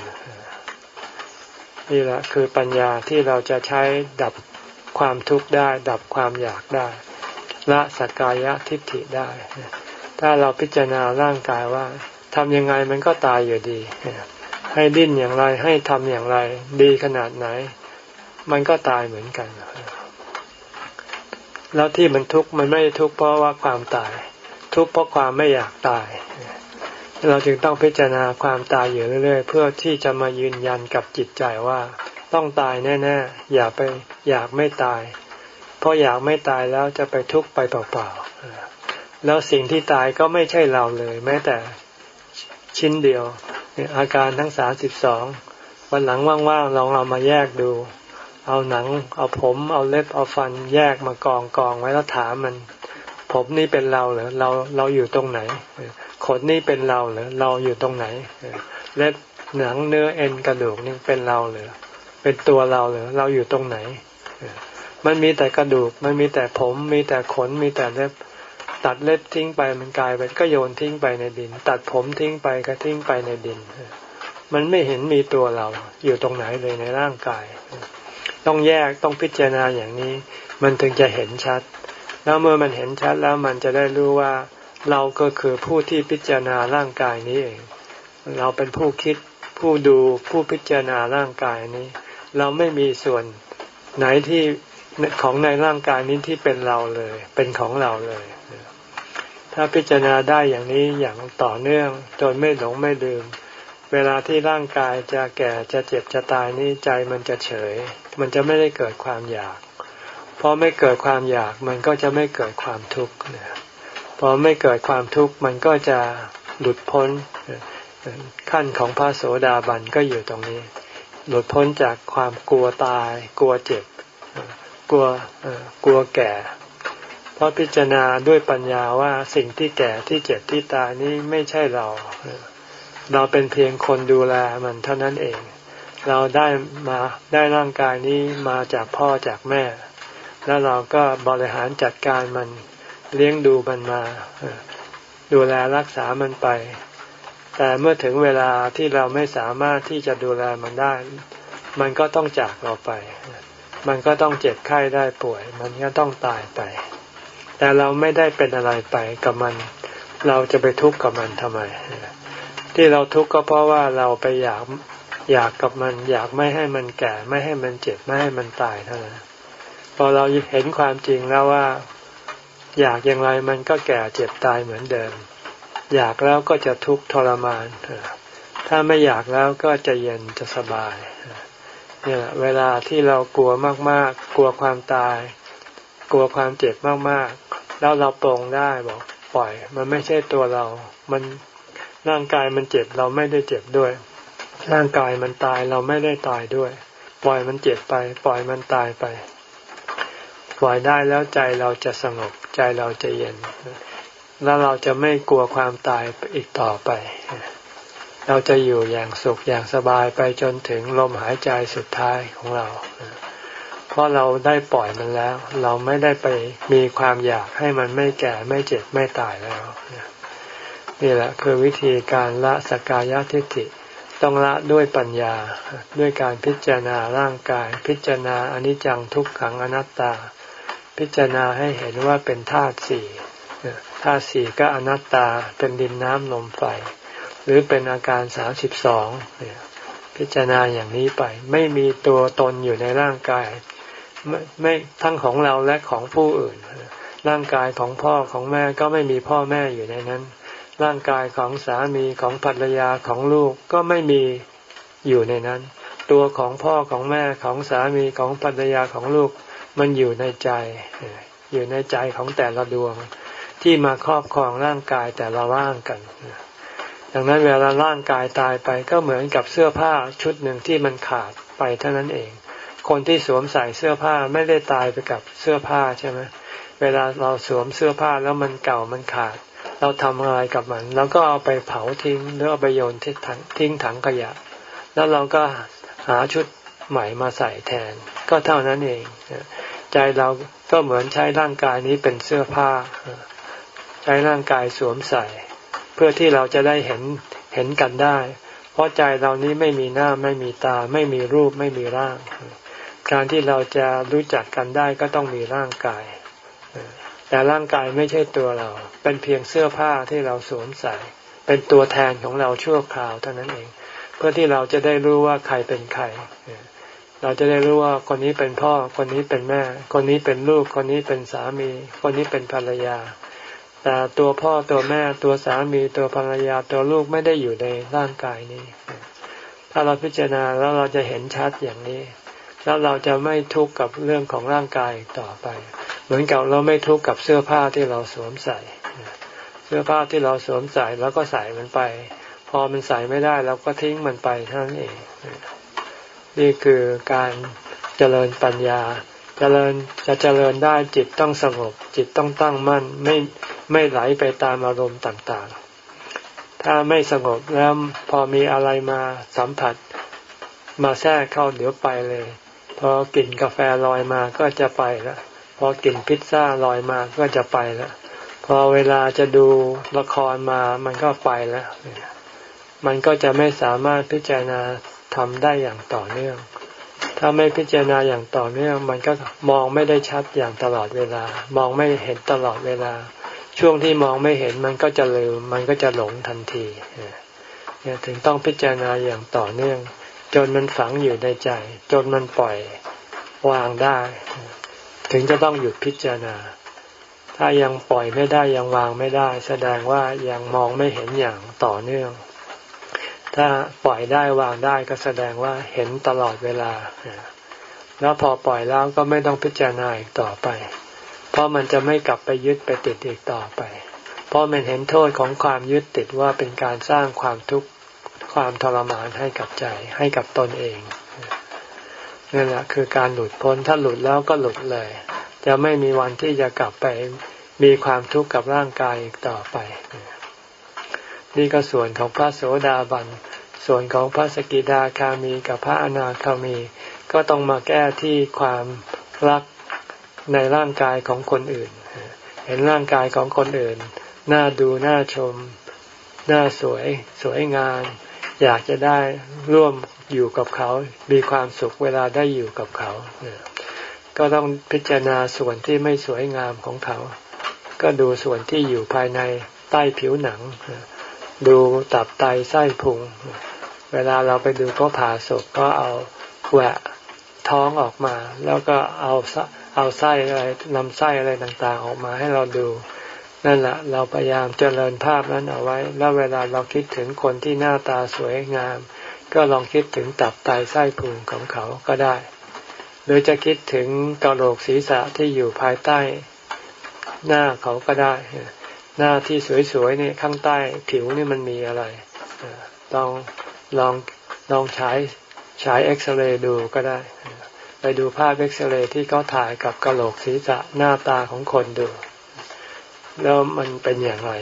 S1: นี่แหละคือปัญญาที่เราจะใช้ดับความทุกข์ได้ ดับความอยากได้ ละสกกายะทิฏฐิได้ ถ้าเราพิจารณาร่างกายว่าทำยังไงมันก็ตายอยู่ดี ให้ดิ้นอย่างไรให้ทำอย่างไร ดีขนาดไหน มันก็ตายเหมือนกัน แล้วที่มันทุกข์มันไม่ทุกข์เพราะว่าความตาย ทุกข์เพราะความไม่อยากตาย เราจึงต้องพิจารณาความตายอยู่เรื่อย ๆ เพื่อที่จะมายืนยันกับจิตใจว่า ต้องตายแน่ๆอย่าไปอยากไม่ตาย เพราะอยากไม่ตายแล้วจะไปทุกข์ไปเปล่าๆแล้วสิ่งที่ตายก็ไม่ใช่เราเลย แม้แต่ชิ้นเดียวอาการทั้งสามสิบสองวันหลังว่างๆลองเอามาแยกดู เอาหนัง เอาผม เอาเล็บเอาฟันแยกมากองกองไว้แล้วถามมัน ผมนี่เป็นเราเหรอเราเราอยู่ตรงไหน นนี่เป็นเราเหรือเราอยู่ตรงไหนเล็บหนังเนื้อเอ็นกระดูกนี่เป็นเราเหรือเป็นตัวเราเหรือเราอยู่ตรงไหน มันมีแต่กระดูก มันมีแต่ผม มีแต่ขน มีแต่เล็บ ตัดเล็บทิ้งไปมันกลายเป็นก็โยนทิ้งไปในดิน ตัดผมทิ้งไปก็ทิ้งไปในดิน มันไม่เห็นมีตัวเราอยู่ตรงไหนเลยในร่างกาย ต้องแยกต้องพิจารณาอย่างนี้ มันถึงจะเห็นชัด แล้วเมื่อมันเห็นชัดแล้วมันจะได้รู้ว่า เราก็คือผู้ที่พิจารณาร่างกายนี้เอง เราเป็นผู้คิดผู้ดูผู้พิจารณาร่างกายนี้ เราไม่มีส่วนไหนที่ของในร่างกายนี้ที่เป็นเราเลย เป็นของเราเลย ถ้าพิจารณาได้อย่างนี้อย่างต่อเนื่องจนไม่หลงไม่ลืม เวลาที่ร่างกายจะแก่จะเจ็บจะตายนี้ใจมันจะเฉย มันจะไม่ได้เกิดความอยากพอไม่เกิดความอยากมันก็จะไม่เกิดความทุกข์ พอไม่เกิดความทุกข์มันก็จะหลุดพ้นขั้นของพระโสดาบันก็อยู่ตรงนี้ หลุดพ้นจากความกลัวตาย กลัวเจ็บ กลัวกลัวแก่ เพราะพิจารณาด้วยปัญญาว่าสิ่งที่แก่ที่เจ็บที่ตายนี้ไม่ใช่เรา เราเป็นเพียงคนดูแลมันเท่านั้นเอง เราได้มาได้ร่างกายนี้มาจากพ่อจากแม่ แล้วเราก็บริหารจัดการมัน เลี้ยงดูมันมา ดูแลรักษามันไป แต่เมื่อถึงเวลาที่เราไม่สามารถที่จะดูแลมันได้ มันก็ต้องจากเราไป มันก็ต้องเจ็บไข้ได้ป่วย มันก็ต้องตายไป แต่เราไม่ได้เป็นอะไรไปกับมัน เราจะไปทุกข์กับมันทำไม ที่เราทุกข์ก็เพราะว่าเราไปอยากอยากกับมันอยากไม่ให้มันแก่ ไม่ให้มันเจ็บไม่ให้มันตายเท่านั้นพอเราเห็นความจริงแล้วว่า อยากอย่างไรมันก็แก่เจ็บตายเหมือนเดิม อยากแล้วก็จะทุกข์ทรมาน ถ้าไม่อยากแล้วก็จะเย็นจะสบายเนี่ยเวลาที่เรากลัวมากๆ กลัวความตาย กลัวความเจ็บมากๆ แล้วเราปรงได้บอกปล่อย มันไม่ใช่ตัวเรา มันร่างกายมันเจ็บเราไม่ได้เจ็บด้วย ร่างกายมันตายเราไม่ได้ตายด้วย ปล่อยมันเจ็บไป ปล่อยมันตายไป ปล่อยได้แล้วใจเราจะสงบใจเราจะเย็น แล้วเราจะไม่กลัวความตายอีกต่อไป เราจะอยู่อย่างสุขอย่างสบายไปจนถึงลมหายใจสุดท้ายของเรา เพราะเราได้ปล่อยมันแล้ว เราไม่ได้ไปมีความอยากให้มันไม่แก่ไม่เจ็บไม่ตายแล้วนี่แหละคือวิธีการละสกายทิฏฐิต้องละด้วยปัญญาด้วยการพิจารณาร่างกาย พิจารณาอนิจจังทุกขังอนัตตา พิจารณาให้เห็นว่าเป็นธาตุสี่ธาตุสี่ก็อนัตตาเป็นดินน้ำลมไฟ หรือเป็นอาการสามสิบสองพิจารณาอย่างนี้ไป ไม่มีตัวตนอยู่ในร่างกายไม่ไม่ทั้งของเราและของผู้อื่น ร่างกายของพ่อของแม่ก็ไม่มีพ่อแม่อยู่ในนั้น ร่างกายของสามีของภรรยาของลูกก็ไม่มีอยู่ในนั้น ตัวของพ่อของแม่ของสามีของภรรยาของลูก มันอยู่ในใจ อยู่ในใจของแต่ละดวง ที่มาครอบครองร่างกายแต่ละร่างกันดังนั้นเวลาร่างกายตายไปก็เหมือนกับเสื้อผ้าชุดหนึ่งที่มันขาดไปเท่านั้นเอง คนที่สวมใส่เสื้อผ้าไม่ได้ตายไปกับเสื้อผ้าใช่ไหมเวลาเราสวมเสื้อผ้าแล้วมันเก่ามันขาด เราทำอะไรกับมันเราก็เอาไปเผาทิ้งหรือเอาไปโยนทิ้งถังทิ้งถังขยะ แล้วเราก็หาชุด ใหม่มาใส่แทน ก็เท่านั้นเอง ใจเราก็เหมือนใช้ร่างกายนี้เป็นเสื้อผ้า ใช้ร่างกายสวมใส่ เพื่อที่เราจะได้เห็นเห็นกันได้ เพราะใจเรานี้ไม่มีหน้าไม่มีตา ไม่มีรูปไม่มีร่าง การที่เราจะรู้จักกันได้ก็ต้องมีร่างกาย แต่ร่างกายไม่ใช่ตัวเรา เป็นเพียงเสื้อผ้าที่เราสวมใส่ เป็นตัวแทนของเราชั่วคราวเท่านั้นเอง เพื่อที่เราจะได้รู้ว่าใครเป็นใคร เราจะได้รู้ว่าคนนี้เป็นพ่อ คนนี้เป็นแม่ คนนี้เป็นลูก คนนี้เป็นสามี คนนี้เป็นภรรยา แต่ตัวพ่อตัวแม่ตัวสามีตัวภรรยาตัวลูกไม่ได้อยู่ในร่างกายนี้ ถ้าเราพิจารณาแล้วเราจะเห็นชัดอย่างนี้ แล้วเราจะไม่ทุกข์กับเรื่องของร่างกายต่อไป เหมือนกับเราไม่ทุกข์กับเสื้อผ้าที่เราสวมใส่ เสื้อผ้าที่เราสวมใส่แล้วก็ใส่มันไป พอมันใส่ไม่ได้เราก็ทิ้งมันไปเท่านั้นเอง นี่คือการเจริญปัญญา เจริญจะเจริญได้จิตต้องสงบ จิตต้องตั้งมั่นไม่ไม่ไหลไปตามอารมณ์ต่างๆ ถ้าไม่สงบแล้วพอมีอะไรมาสัมผัส มาแทรกเข้าเดี๋ยวไปเลย พอกลิ่นกาแฟลอยมาก็จะไปล้วพอกลิ่นพิซซ่าลอยมาก็จะไปล้วพอเวลาจะดูละครมามันก็ไปแล้วมันก็จะไม่สามารถพิจารณา ทำได้อย่างต่อเนื่อง ถ้าไม่พิจารณาอย่างต่อเนื่อง มันก็มองไม่ได้ชัดอย่างตลอดเวลา มองไม่เห็นตลอดเวลา ช่วงที่มองไม่เห็นมันก็จะลืม มันก็จะหลงทันทีเนี่ยถึงต้องพิจารณาอย่างต่อเนื่อง จนมันฝังอยู่ในใจ จนมันปล่อยวางได้ ถึงจะต้องหยุดพิจารณา ถ้ายังปล่อยไม่ได้ยังวางไม่ได้ แสดงว่ายังมองไม่เห็นอย่างต่อเนื่อง ถ้าปล่อยได้วางได้ก็แสดงว่าเห็นตลอดเวลา แล้วพอปล่อยแล้วก็ไม่ต้องพิจารณาอีกต่อไป เพราะมันจะไม่กลับไปยึดไปติดอีกต่อไป เพราะมันเห็นโทษของความยึดติดว่าเป็นการสร้างความทุกข์ความทรมานให้กับใจให้กับตนเองนั่นแหละคือการหลุดพ้นถ้าหลุดแล้วก็หลุดเลย จะไม่มีวันที่จะกลับไปมีความทุกข์กับร่างกายอีกต่อไป นี่ก็ส่วนของพระโสดาบัน ส่วนของพระสกิดาคามีกับพระอนาคามี ก็ต้องมาแก้ที่ความรักในร่างกายของคนอื่น เห็นร่างกายของคนอื่น น่าดูน่าชม น่าสวย สวยงาม อยากจะได้ร่วมอยู่กับเขา มีความสุขเวลาได้อยู่กับเขา ก็ต้องพิจารณาส่วนที่ไม่สวยงามของเขา ก็ดูส่วนที่อยู่ภายในใต้ผิวหนัง ดูตับไตไส้พุง เวลาเราไปดูก็ผ่าศพก็เอาแหวะท้องออกมา แล้วก็เอาเอาไส้อะไรลำไส้อะไรต่างๆ ออกมาให้เราดู นั่นแหละเราพยายามเจริญภาพนั้นเอาไว้ แล้วเวลาเราคิดถึงคนที่หน้าตาสวยงาม ก็ลองคิดถึงตับไตไส้พุงของเขาก็ได้ หรือจะคิดถึงกระโหลกศีรษะที่อยู่ภายใต้หน้าเขาก็ได้ หน้าที่สวยๆนี่ข้างใต้ผิวนี่มันมีอะไรลองลองลองใช้ใช้เอ็กซเรย์ดูก็ได้ ไปดูภาพเอ็กซเรย์ที่เขาถ่ายกับกระโหลกศีรษะหน้าตาของคนดู แล้วมันเป็นอย่างไร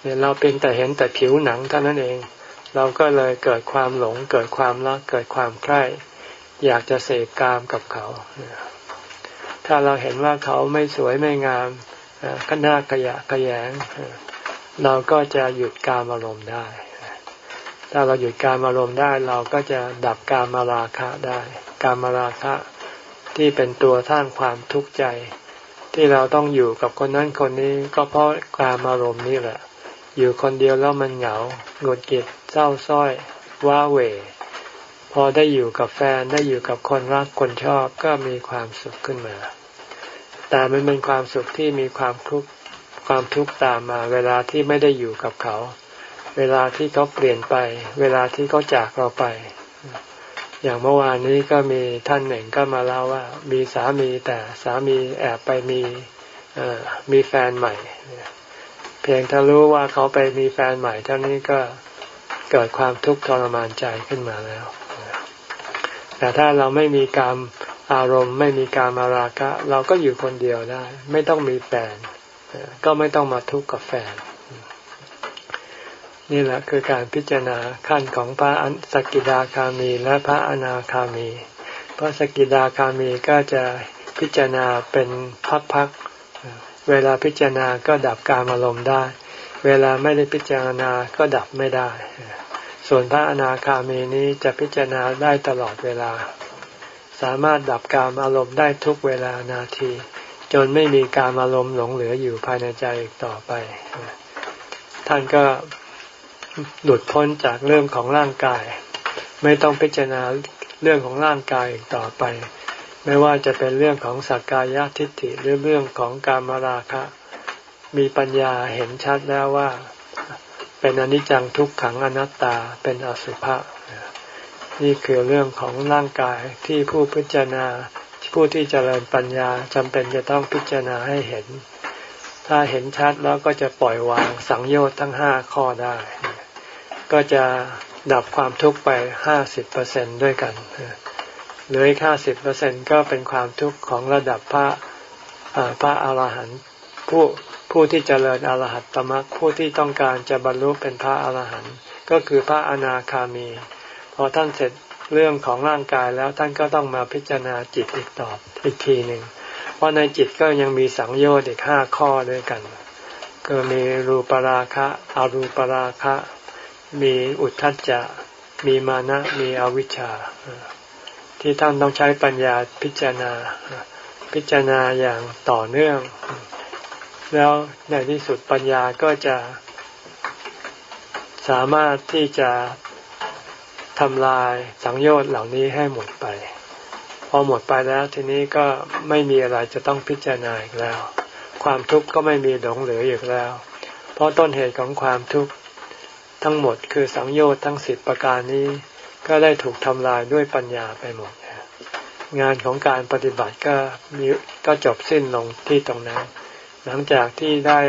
S1: เนี่ยเราเป็นแต่เห็นแต่ผิวหนังเท่านั้นเอง เราก็เลยเกิดความหลง เกิดความรัก เกิดความใคร่อยากจะเสพกามกับเขา ถ้าเราเห็นว่าเขาไม่สวยไม่งาม ก็น่ากระยะกระแยงเราก็จะหยุดการอารมณ์ได้ ถ้าเราหยุดการอารมณ์ได้ เราก็จะดับการมาราคะได้ การมาราคะที่เป็นตัวสร้างความทุกข์ใจ ที่เราต้องอยู่กับคนนั้นคนนี้ก็เพราะการอารมณ์นี่แหละ อยู่คนเดียวแล้วมันเหงาหงุดหงิดเศร้าส้อยว้าเหวพอได้อยู่กับแฟนได้อยู่กับคนรักคนชอบก็มีความสุขขึ้นมา แต่มันเป็นความสุขที่มีความทุกข์ความทุกข์ตามมา เวลาที่ไม่ได้อยู่กับเขา เวลาที่เขาเปลี่ยนไป เวลาที่เขาจากเราไป อย่างเมื่อวานนี้ก็มีท่านหนึ่งก็มาเล่าว่า มีสามีแต่สามีแอบไปมีมีแฟนใหม่ เพียงถ้ารู้ว่าเขาไปมีแฟนใหม่เท่านี้ก็เกิดความทุกข์ทรมานใจขึ้นมาแล้ว แต่ถ้าเราไม่มีการม อารมณ์ไม่มีการมาราคะ เราก็อยู่คนเดียวได้ ไม่ต้องมีแฟน ก็ไม่ต้องมาทุกข์กับแฟน นี่แหละคือการพิจารณาขั้นของพระสกิดาคามีและพระอนาคามี พระสกิดาคามีก็จะพิจารณาเป็นพักๆ เวลาพิจารณาก็ดับการอารมณ์ได้ เวลาไม่ได้พิจารณาก็ดับไม่ได้ ส่วนพระอนาคามีนี้จะพิจารณาได้ตลอดเวลา สามารถดับการอารมณ์ได้ทุกเวลานาที จนไม่มีการอารมณ์หลงเหลืออยู่ภายในใจอีกต่อไป ท่านก็หลุดพ้นจากเรื่องของร่างกาย ไม่ต้องพิจารณาเรื่องของร่างกายอีกต่อไป ไม่ว่าจะเป็นเรื่องของสักกายทิฏฐิหรือเรื่องของการมาราคะ มีปัญญาเห็นชัดแล้วว่า เป็นอนิจจังทุกขังอนัตตาเป็นอสุภะ นี่คือเรื่องของร่างกายที่ผู้พิจารณาผู้ที่เจริญปัญญาจำเป็นจะต้องพิจารณาให้เห็น ถ้าเห็นชัดแล้วก็จะปล่อยวางสังโยชน์ทั้งห้าข้อได้ ก็จะดับความทุกข์ไปห้าสิบเปอร์เซ็นด้วยกันเหลืออีกห้าสิบเปอร์เซ็นก็เป็นความทุกข์ของระดับพระพระอาหารหันต์ผู้ผู้ที่เจริญอรหัตตมรรคผู้ที่ต้องการจะบรรลุเป็นพระอาหารหันต์ก็คือพระอนาคามี อท่านเสร็จเรื่องของร่างกายแล้วท่านก็ต้องมาพิจารณาจิตอีกต่ออีกทีหนึ่งเพราะในจิตก็ยังมีสังโยชน์อีกห้าข้อด้วยกัน ก็มีรูปราคะอรูปราคะ มีอุทธัจจะ มีมานะ มีอวิชชา ที่ท่านต้องใช้ปัญญาพิจารณา พิจารณาอย่างต่อเนื่อง แล้วในที่สุดปัญญาก็จะสามารถที่จะ ทำลายสังโยชน์เหล่านี้ให้หมดไป พอหมดไปแล้วทีนี้ก็ไม่มีอะไรจะต้องพิจารณาอีกแล้ว ความทุกข์ก็ไม่มีหลงเหลืออีกแล้ว เพราะต้นเหตุของความทุกข์ทั้งหมดคือสังโยชน์ทั้งสิบประการนี้ ก็ได้ถูกทำลายด้วยปัญญาไปหมด งานของการปฏิบัติก็มีก็จบสิ้นลงที่ตรงนั้น หลังจากที่ได้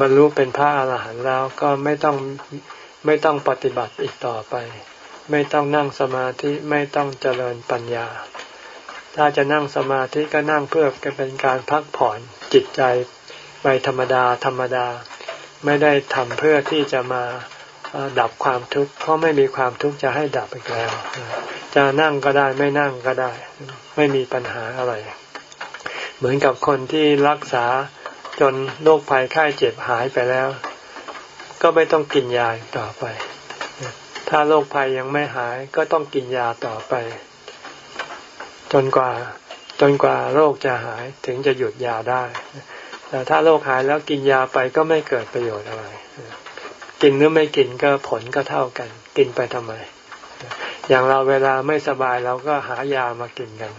S1: บรรลุเป็นพระอาหารหันต์แล้วก็ไม่ต้องไม่ต้องปฏิบัติอีกต่อไป ไม่ต้องนั่งสมาธิไม่ต้องเจริญปัญญา ถ้าจะนั่งสมาธิก็นั่งเพื่อเป็นการพักผ่อนจิตใจไปธรรมดาธรรมดา ไม่ได้ทำเพื่อที่จะมาดับความทุกข์เพราะไม่มีความทุกข์จะให้ดับอีกแล้ว จะนั่งก็ได้ไม่นั่งก็ได้ ไม่มีปัญหาอะไร เหมือนกับคนที่รักษาจนโรคภัยไข้เจ็บหายไปแล้ว ก็ไม่ต้องกินยาต่อไป ถ้าโรคภัยยังไม่หายก็ต้องกินยาต่อไป จนกว่าจนกว่าโรคจะหายถึงจะหยุดยาได้ แต่ถ้าโรคหายแล้วกินยาไปก็ไม่เกิดประโยชน์อะไร กินหรือไม่กินก็ผลก็เท่ากัน กินไปทำไม อย่างเราเวลาไม่สบายเราก็หายามากินกัน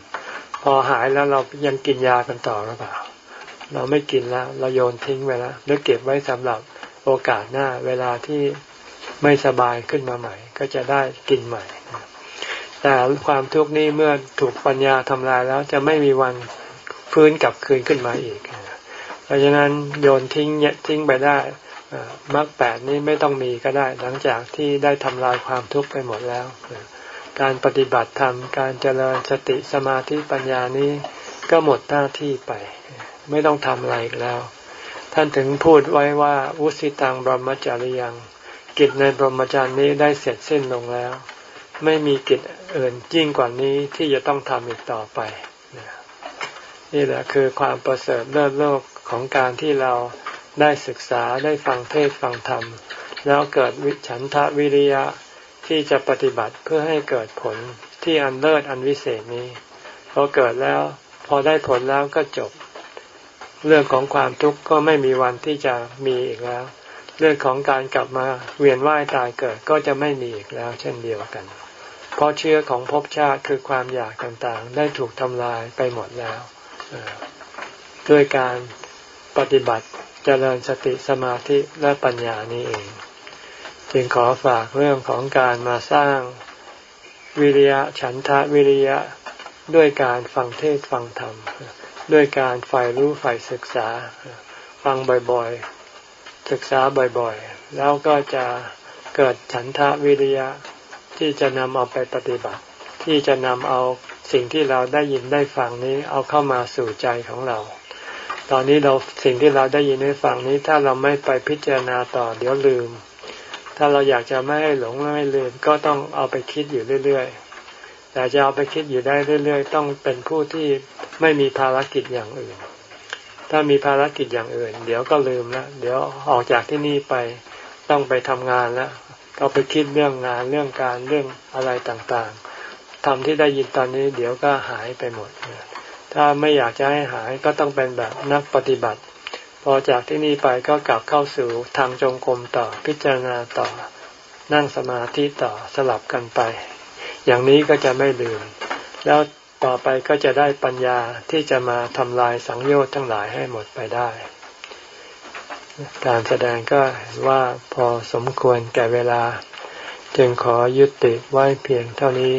S1: พอหายแล้วเรายังกินยากันต่อหรือเปล่า เราไม่กินแล้ว เราโยนทิ้งไปแล้วหรือเก็บไว้สำหรับโอกาสหน้า เวลาที่ ไม่สบายขึ้นมาใหม่ ก็จะได้กินใหม่ แต่ความทุกข์นี้เมื่อถูกปัญญาทำลายแล้วจะไม่มีวันฟื้นกลับคืนขึ้นมาอีก เพราะฉะนั้นโยนทิ้งทิ้งไปได้มรรคแปดนี้ไม่ต้องมีก็ได้ หลังจากที่ได้ทำลายความทุกข์ไปหมดแล้ว การปฏิบัติธรรม การเจริญสติสมาธิปัญญานี้ก็หมดหน้าที่ไป ไม่ต้องทำอะไรอีกแล้ว ท่านถึงพูดไว้ว่าอุสิตังบรมจาริยัง กิจในบรมจาร์นี้ได้เสร็จสิ้นลงแล้ว ไม่มีกิจอื่นยิ่งกว่านี้ที่จะต้องทำอีกต่อไป นี่แหละคือความประเสริฐเลิศโลกของการที่เราได้ศึกษาได้ฟังเทศฟังธรรม แล้วเกิดวิฉันทะวิริยะที่จะปฏิบัติเพื่อให้เกิดผลที่อันเลิศอันวิเศษนี้พอเกิดแล้วพอได้ผลแล้วก็จบ เรื่องของความทุกข์ก็ไม่มีวันที่จะมีอีกแล้ว เรื่องของการกลับมาเวียนว่ายตายเกิดก็จะไม่มีอีกแล้ว เช่นเดียวกัน เพราะเชื้อของภพชาติคือความอยากต่างๆ ได้ถูกทำลายไปหมดแล้วด้วยการปฏิบัติเจริญสติสมาธิและปัญญานี้เอง จึงขอฝากเรื่องของการมาสร้างวิริยะฉันทะวิริยะด้วยการฟังเทศฟังธรรม ด้วยการใฝ่รู้ใฝ่ศึกษา ฟังบ่อยๆ ศึกษาบ่อยๆ แล้วก็จะเกิดฉันทะวิริยะที่จะนำเอาไปปฏิบัติ ที่จะนำเอาสิ่งที่เราได้ยินได้ฟังนี้เอาเข้ามาสู่ใจของเรา ตอนนี้เราสิ่งที่เราได้ยินได้ฟังนี้ ถ้าเราไม่ไปพิจารณาต่อเดี๋ยวลืม ถ้าเราอยากจะไม่ให้หลงไม่ลืมก็ต้องเอาไปคิดอยู่เรื่อยๆแต่จะเอาไปคิดอยู่ได้เรื่อย ๆ ต้องเป็นผู้ที่ไม่มีภารกิจอย่างอื่น ถ้ามีภารกิจอย่างอื่น เดี๋ยวก็ลืมล้วเดี๋ยวออกจากที่นี่ไปต้องไปทำงานล้วก็ไปคิดเรื่องงานเรื่องการเรื่องอะไรต่างๆทำที่ได้ยินตอนนี้ เดี๋ยวก็หายไปหมด ถ้าไม่อยากจะให้หายก็ต้องเป็นแบบนักปฏิบัติ พอจากที่นี่ไปก็กลับเข้าสู่ทางจงกรมต่อพิจารณาต่อ นั่งสมาธิต่อสลับกันไป อย่างนี้ก็จะไม่ลืม แล้ว ต่อไปก็จะได้ปัญญาที่จะมาทำลายสังโยชน์ทั้งหลายให้หมดไปได้ การแสดงก็ว่าพอสมควรแก่เวลา จึงขอยุติไว้เพียงเท่านี้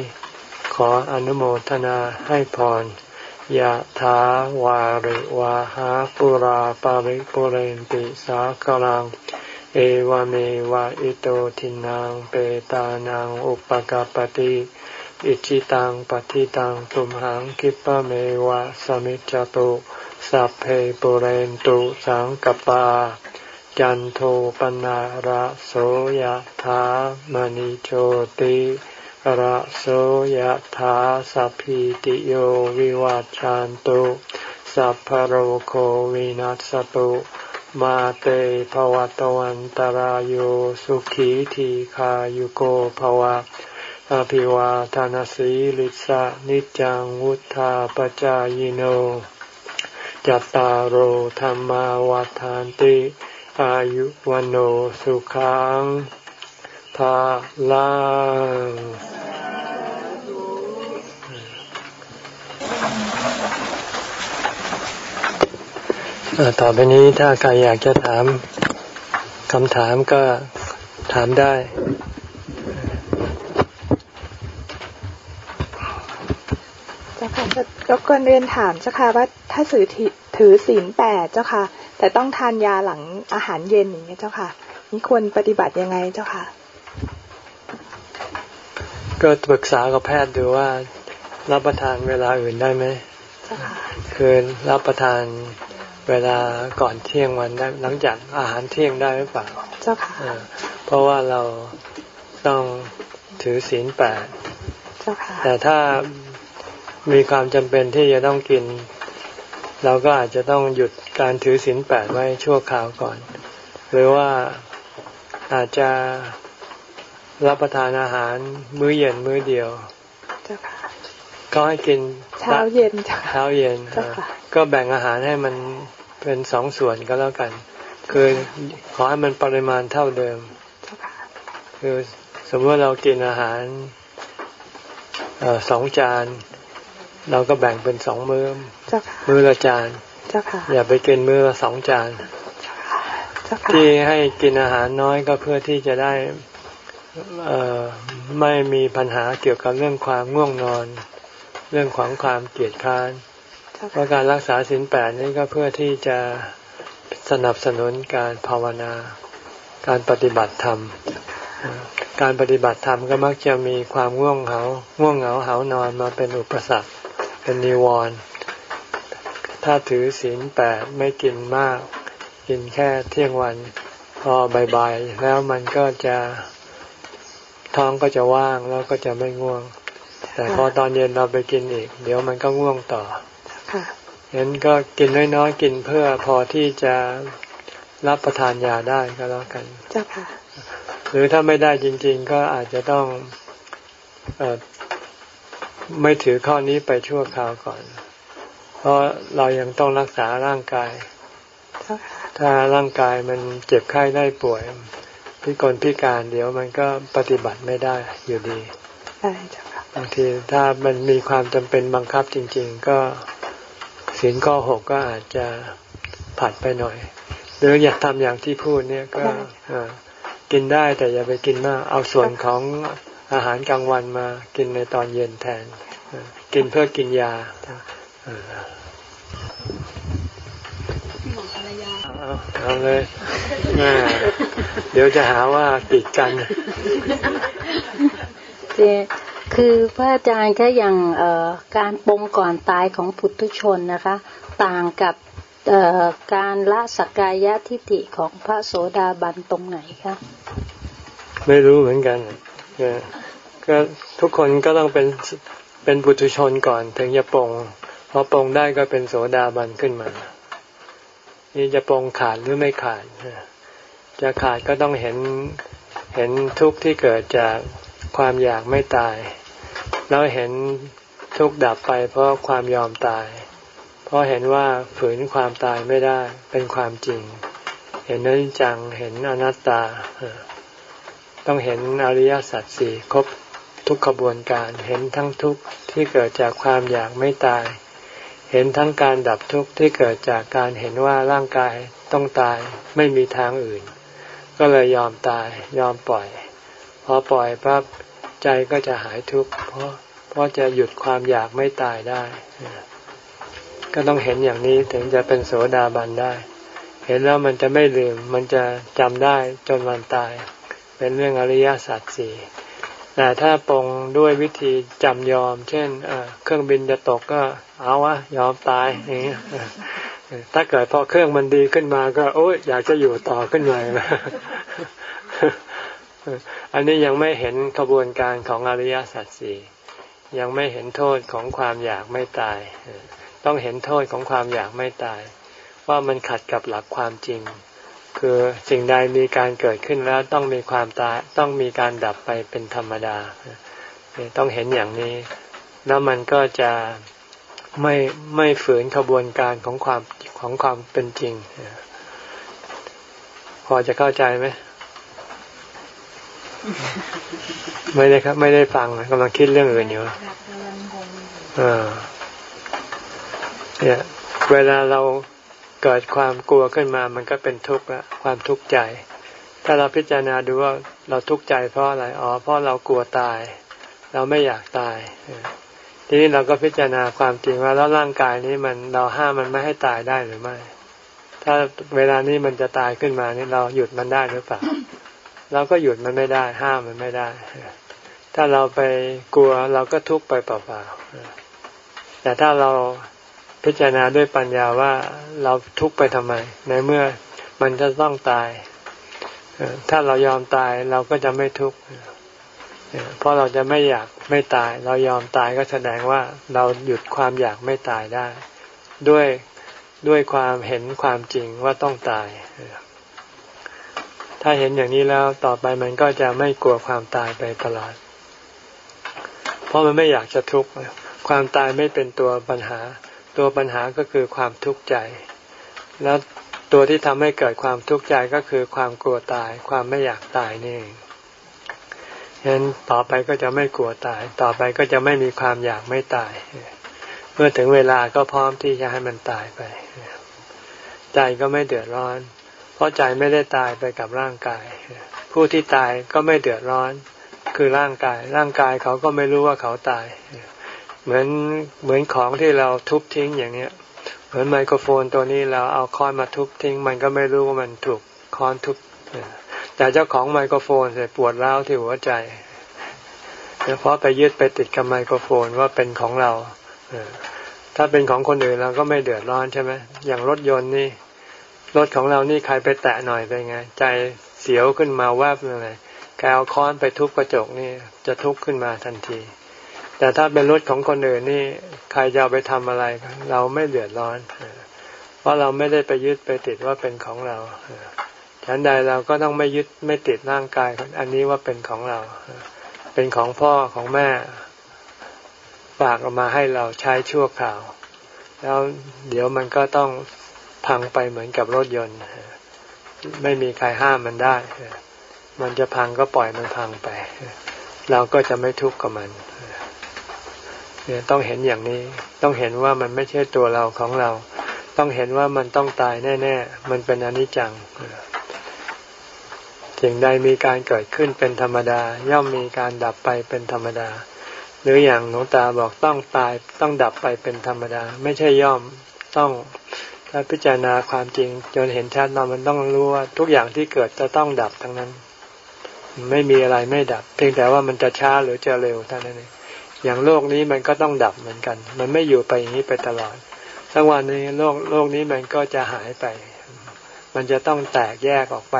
S1: ขออนุโมทนาให้พรยะถาวาริวาหาปุราปาริปุเรนติสากลัง เอวเมวะอิโตทินังเปตานังอุปกาปติ อิชิตังปฏิตังตุมหังคิปะเมวะสมิจจตุสัพเพปุเรนตุสังกปา จันโทปนะระโสยะถามณิโชติระโสยถาสัพพิติโยวิวัจจันตุสัพพโรโควินัสตุมาเตภวตวันตารโยสุขีทีขายุโกภวะ อภิวาทานสีลิสะนิจังวุธาปจายโนจัตตารโอธรรมาวาทานติ อายุวันโอสุขังภาลังต่อไปนี้ถ้าใครอยากจะถามคำถามก็ถามได้
S2: เจ้าค่ะ รบกวนเรียนถามเจ้าค่ะว่าถ้าถือถือศีลแปดเจ้าค่ะ แต่ต้องทานยาหลังอาหารเย็นอย่างเงี้ยเจ้าค่ะนี่ควรปฏิบัติยังไงเจ้าค่ะ
S1: ก็ปรึกษากับแพทย์ดูว่ารับประทานเวลาอื่นได้ไหมคือรับประทานเวลาก่อนเที่ยงวันได้หลังจากอาหารเที่ยงได้หรือเปล่า
S2: เจ้าค่ะ
S1: เพราะว่าเราต้องถือศีลแปดแต่ถ้า มีความจำเป็นที่จะต้องกิน เราก็อาจจะต้องหยุดการถือศีลแปดไว้ชั่วคราวก่อน หรือว่าอาจจะรับประทานอาหารมื้อเย็นมื้อเดียวก็ให้กิน
S2: เช้าเย็น
S1: เช้าเย็นก็แบ่งอาหารให้มันเป็นสองส่วนก็แล้วกัน คือขอให้มันปริมาณเท่าเดิมคือสมมติเรากินอาหารอสองจาน เราก็แบ่งเป็นสองมือ้อมื้อละจานอย่าไปกินมื้อละสองจานที่ให้กินอาหารน้อยก็เพื่อที่จะได้ไม่มีปัญหาเกี่ยวกับเรื่องความง่วงนอน เรื่องของความเกียดค้านเพราะการรักษาศีลแปดนี้ก็เพื่อที่จะสนับสนุนการภาวนา การปฏิบัติธรรม การปฏิบัติธรรมก็มักจะมีความง่วงเหงาง่วงเหงาเหานอนมาเป็นอุปสรรค เป็นนิวรณ์ถ้าถือศีลแปดไม่กินมาก กินแค่เที่ยงวัน พอบ่ายๆแล้วมันก็จะท้องก็จะว่างแล้วก็จะไม่ง่วง แต่พอตอนเย็นเราไปกินอีก เดี๋ยวมันก็ง่วงต่อเห็นก็กินน้อยๆกินเพื่อพอที่จะรับประทานยาได้ก็แล้วกัน
S2: เจ้าค่ะ
S1: หรือถ้าไม่ได้จริง ๆ ก็อาจจะต้องอ ไม่ถือข้อนี้ไปชั่วคราวก่อน เพราะเรายังต้องรักษาร่างกาย ถ้าร่างกายมันเจ็บไข้ได้ป่วย พิกลพิการเดี๋ยวมันก็ปฏิบัติไม่ได้อยู่ดี
S2: ใช่จ้ะ
S1: บางทีถ้ามันมีความจำเป็นบังคับจริง ๆ ก็ศีลข้อหกก็อาจจะผัดไปหน่อย หรืออยากทำอย่างที่พูดเนี่ยก็กินได้แต่อย่าไปกินมาก เอาส่วนของ อาหารกลางวันมากินในตอนเย็นแทน กินเพื่อกินยาเอาเลยเดี๋ยวจะหาว่าติดกัน
S3: เจคือพระอาจารย์ก็อย่างการปงก่อนตายของปุถุชนนะคะ ต่างกับการละสกายะทิฏฐิของพระโสดาบันตรงไหนคะ
S1: ไม่รู้เหมือนกัน ก็ทุกคนก็ต้องเป็นเป็นปุถุชนก่อนถึงจะปงพอปงได้ก็เป็นโสดาบันขึ้นมา นี่จะปรงขาดหรือไม่ขาด จะขาดก็ต้องเห็นเห็นทุกข์ที่เกิดจากความอยากไม่ตาย แล้วเห็นทุกข์ดับไปเพราะความยอมตาย เพราะเห็นว่าฝืนความตายไม่ได้เป็นความจริง เห็นนิจจังเห็นอนัตตา ต้องเห็นอริยสัจสี่ครบทุกขบวนการเห็นทั้งทุกข์ที่เกิดจากความอยากไม่ตาย เห็นทั้งการดับทุกข์ที่เกิดจากการเห็นว่าร่างกายต้องตายไม่มีทางอื่น ก็เลยยอมตายยอมปล่อย พอปล่อยปั๊บใจก็จะหายทุกข์เพราะเพราะจะหยุดความอยากไม่ตายได้ ก็ต้องเห็นอย่างนี้ถึงจะเป็นโสดาบันได้ เห็นแล้วมันจะไม่ลืม มันจะจำได้จนวันตาย เป็นเรื่องอริยสัจสี่แต่ถ้าปรงด้วยวิธีจำยอม เช่นเครื่องบินจะตกก็เอาวะยอมตายอย่างนี้ถ้าเกิดพอเครื่องมันดีขึ้นมาก็ โอ้ยอยากจะอยู่ต่อขึ้นเลยอันนี้ยังไม่เห็นขบวนการของอริยสัจสี่ยังไม่เห็นโทษของความอยากไม่ตาย ต้องเห็นโทษของความอยากไม่ตาย ว่ามันขัดกับหลักความจริง คือสิ่งใดมีการเกิดขึ้นแล้วต้องมีความตายต้องมีการดับไปเป็นธรรมดา ต้องเห็นอย่างนี้ แล้วมันก็จะไม่ไม่ฝืนขบวนการของความของความเป็นจริง พอจะเข้าใจไหมไม่ได้ครับ ไม่ได้ฟังกำลังคิดเรื่องอื่นอยู่เออเนี่ย เวลาเรา เกิดความกลัวขึ้นมามันก็เป็นทุกข์ละความทุกข์ใจ ถ้าเราพิจารณาดูว่าเราทุกข์ใจเพราะอะไรอ๋อเพราะเรากลัวตาย เราไม่อยากตาย ทีนี้เราก็พิจารณาความจริงว่าแล้วร่างกายนี้มันเราห้ามมันไม่ให้ตายได้หรือไม่ ถ้าเวลานี้มันจะตายขึ้นมานี่เราหยุดมันได้หรือเปล่าเราก็หยุดมันไม่ได้ ห้ามมันไม่ได้ ถ้าเราไปกลัวเราก็ทุกข์ไปเปล่าๆแต่ถ้าเรา พิจารณาด้วยปัญญาว่าเราทุกข์ไปทำไม ในเมื่อมันจะต้องตาย ถ้าเรายอมตายเราก็จะไม่ทุกข์เพราะเราจะไม่อยากไม่ตาย เรายอมตายก็แสดงว่าเราหยุดความอยากไม่ตายได้ ด้วยด้วยความเห็นความจริงว่าต้องตาย ถ้าเห็นอย่างนี้แล้วต่อไปมันก็จะไม่กลัวความตายไปตลอด เพราะมันไม่อยากจะทุกข์ความตายไม่เป็นตัวปัญหา ตัวปัญหาก็คือความทุกข์ใจ แล้วตัวที่ทำให้เกิดความทุกข์ใจก็คือความกลัวตาย ความไม่อยากตายนี่เองฉะนั้นต่อไปก็จะไม่กลัวตาย ต่อไปก็จะไม่มีความอยากไม่ตาย เมื่อถึงเวลาก็พร้อมที่จะให้มันตายไป ใจก็ไม่เดือดร้อน เพราะใจไม่ได้ตายไปกับร่างกาย ผู้ที่ตายก็ไม่เดือดร้อน คือร่างกาย ร่างกายเขาก็ไม่รู้ว่าเขาตาย เหมือนเหมือนของที่เราทุบทิ้งอย่างเนี้ย เหมือนไมโครโฟนตัวนี้เราเอาค้อนมาทุบทิ้ง มันก็ไม่รู้ว่ามันถูกค้อนทุบแต่เจ้าของไมโครโฟนเสียปวดร้าวที่หัวใจเพราะไปยึดไปติดกับไมโครโฟนว่าเป็นของเราถ้าเป็นของคนอื่นเราก็ไม่เดือดร้อนใช่ไหมอย่างรถยนต์นี่รถของเรานี่ใครไปแตะหน่อยไปไง ใจเสียวขึ้นมาแวบเลยแกเอาค้อนไปทุบกระจกนี่จะทุบขึ้นมาทันที แต่ถ้าเป็นรถของคนอื่นนี่ใครจะเอาไปทำอะไร เราไม่เดือดร้อน เพราะเราไม่ได้ไปยึดไปติดว่าเป็นของเราฉันใดเราก็ต้องไม่ยึดไม่ติดร่างกาย อันนี้ว่าเป็นของเรา เป็นของพ่อของแม่ฝากออกมาให้เราใช้ชั่วคราว แล้วเดี๋ยวมันก็ต้องพังไปเหมือนกับรถยนต์ ไม่มีใครห้ามมันได้ มันจะพังก็ปล่อยมันพังไป เราก็จะไม่ทุกข์กับมัน เนี่ยต้องเห็นอย่างนี้ ต้องเห็นว่ามันไม่ใช่ตัวเราของเรา ต้องเห็นว่ามันต้องตายแน่ ๆ มันเป็นอนิจจังสิ่งใดมีการเกิดขึ้นเป็นธรรมดา ย่อมมีการดับไปเป็นธรรมดา หรืออย่างหลวงตาบอกต้องตายต้องดับไปเป็นธรรมดา ไม่ใช่ย่อมต้องถ้าพิจารณาความจริง จนเห็นชัดเรามันต้องรู้ว่าทุกอย่างที่เกิดจะต้องดับทั้งนั้น ไม่มีอะไรไม่ดับ เพียงแต่ว่ามันจะช้าหรือจะเร็วเท่านั้นเอง อย่างโลกนี้มันก็ต้องดับเหมือนกัน มันไม่อยู่ไปอย่างนี้ไปตลอด สักวันนี้โลกโลกนี้มันก็จะหายไป มันจะต้องแตกแยกออกไป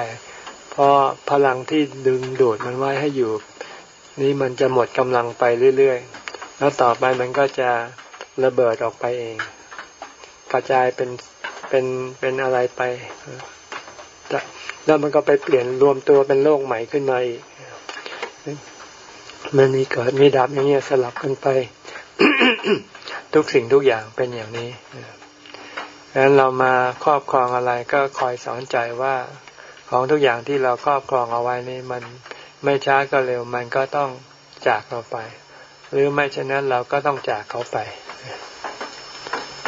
S1: เพราะพลังที่ดึงดูดมันไว้ให้อยู่ นี่มันจะหมดกำลังไปเรื่อยๆ แล้วต่อไปมันก็จะระเบิดออกไปเอง กระจายเป็นเป็นเป็นอะไรไปแล้วมันก็ไปเปลี่ยนรวมตัวเป็นโลกใหม่ขึ้นมาอีก มันมีเกิดมีดับอย่างเงี้ยสลับกันไป ทุกสิ่งทุกอย่างเป็นอย่างนี้ดังนั้นเรามาครอบครองอะไรก็คอยสอนใจว่าของทุกอย่างที่เราครอบครองเอาไว้นี่มันไม่ช้าก็เร็วมันก็ต้องจากเราไป หรือไม่เช่นนั้นเราก็ต้องจากเขาไป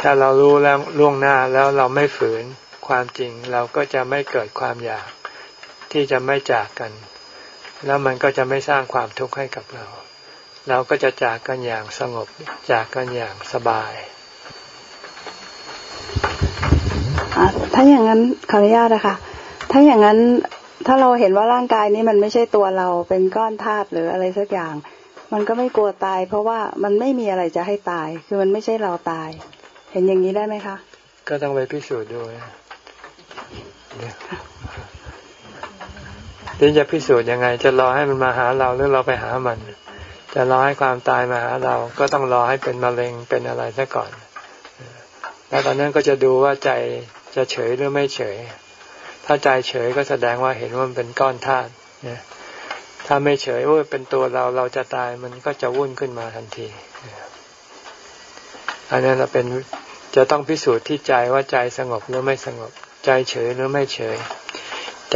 S1: ถ้าเรารู้แล้วล่วงหน้าแล้วเราไม่ฝืนความจริง เราก็จะไม่เกิดความอยากที่จะไม่จากกัน แล้วมันก็จะไม่สร้างความทุกข์ให้กับเรา เราก็จะจากกันอย่างสงบจากกันอย่างสบาย
S2: ถ้าอย่างนั้นขออนุญาตนะคะถ้าอย่างนั้นถ้าเราเห็นว่าร่างกายนี้มันไม่ใช่ตัวเราเป็นก้อนธาตุหรืออะไรสักอย่าง มันก็ไม่กลัวตาย เพราะว่ามันไม่มีอะไรจะให้ตาย คือมันไม่ใช่เราตาย เห็นอย่างนี้ได้ไหมคะ
S1: ก็ต้องไปพิสูจน์ดู ที่จะพิสูจน์ยังไง จะรอให้มันมาหาเราหรือเราไปหามัน จะรอให้ความตายมาหาเราก็ต้องรอให้เป็นมะเร็งเป็นอะไรซะก่อน แล้วตอนนั้นก็จะดูว่าใจจะเฉยหรือไม่เฉย ถ้าใจเฉยก็แสดงว่าเห็นว่ามันเป็นก้อนธาตุเนี่ยถ้าไม่เฉยว่าเป็นตัวเราเราจะตายมันก็จะวุ่นขึ้นมาทันทีอันนั้นเราเป็นจะต้องพิสูจน์ที่ใจว่าใจสงบหรือไม่สงบ ใจเฉยหรือไม่เฉย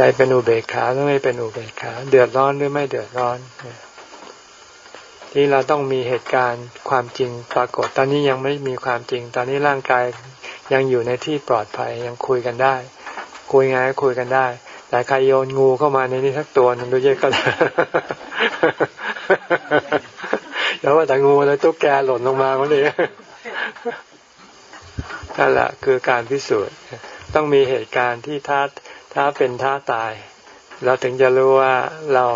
S1: ใจเป็นอุเบกขาหรือไม่เป็นอุเบกขา เดือดร้อนหรือไม่เดือดร้อนที่เราต้องมีเหตุการณ์ความจริงปรากฏ ตอนนี้ยังไม่มีความจริง ตอนนี้ร่างกายยังอยู่ในที่ปลอดภัยยังคุยกันได้ คุยไงก็คุยกันได้ แต่ใครโยนงูเข้ามาในนี้สักตัวนึงดูเยอะก็แล้วว่าแต่งูแล้วตุ๊กแกหล่นลงมาคนนี้นั่นแหละคือการพิสูจน์ ต้องมีเหตุการณ์ที่ท้า ท้าเป็นท้าตาย เราถึงจะรู้ว่าเรา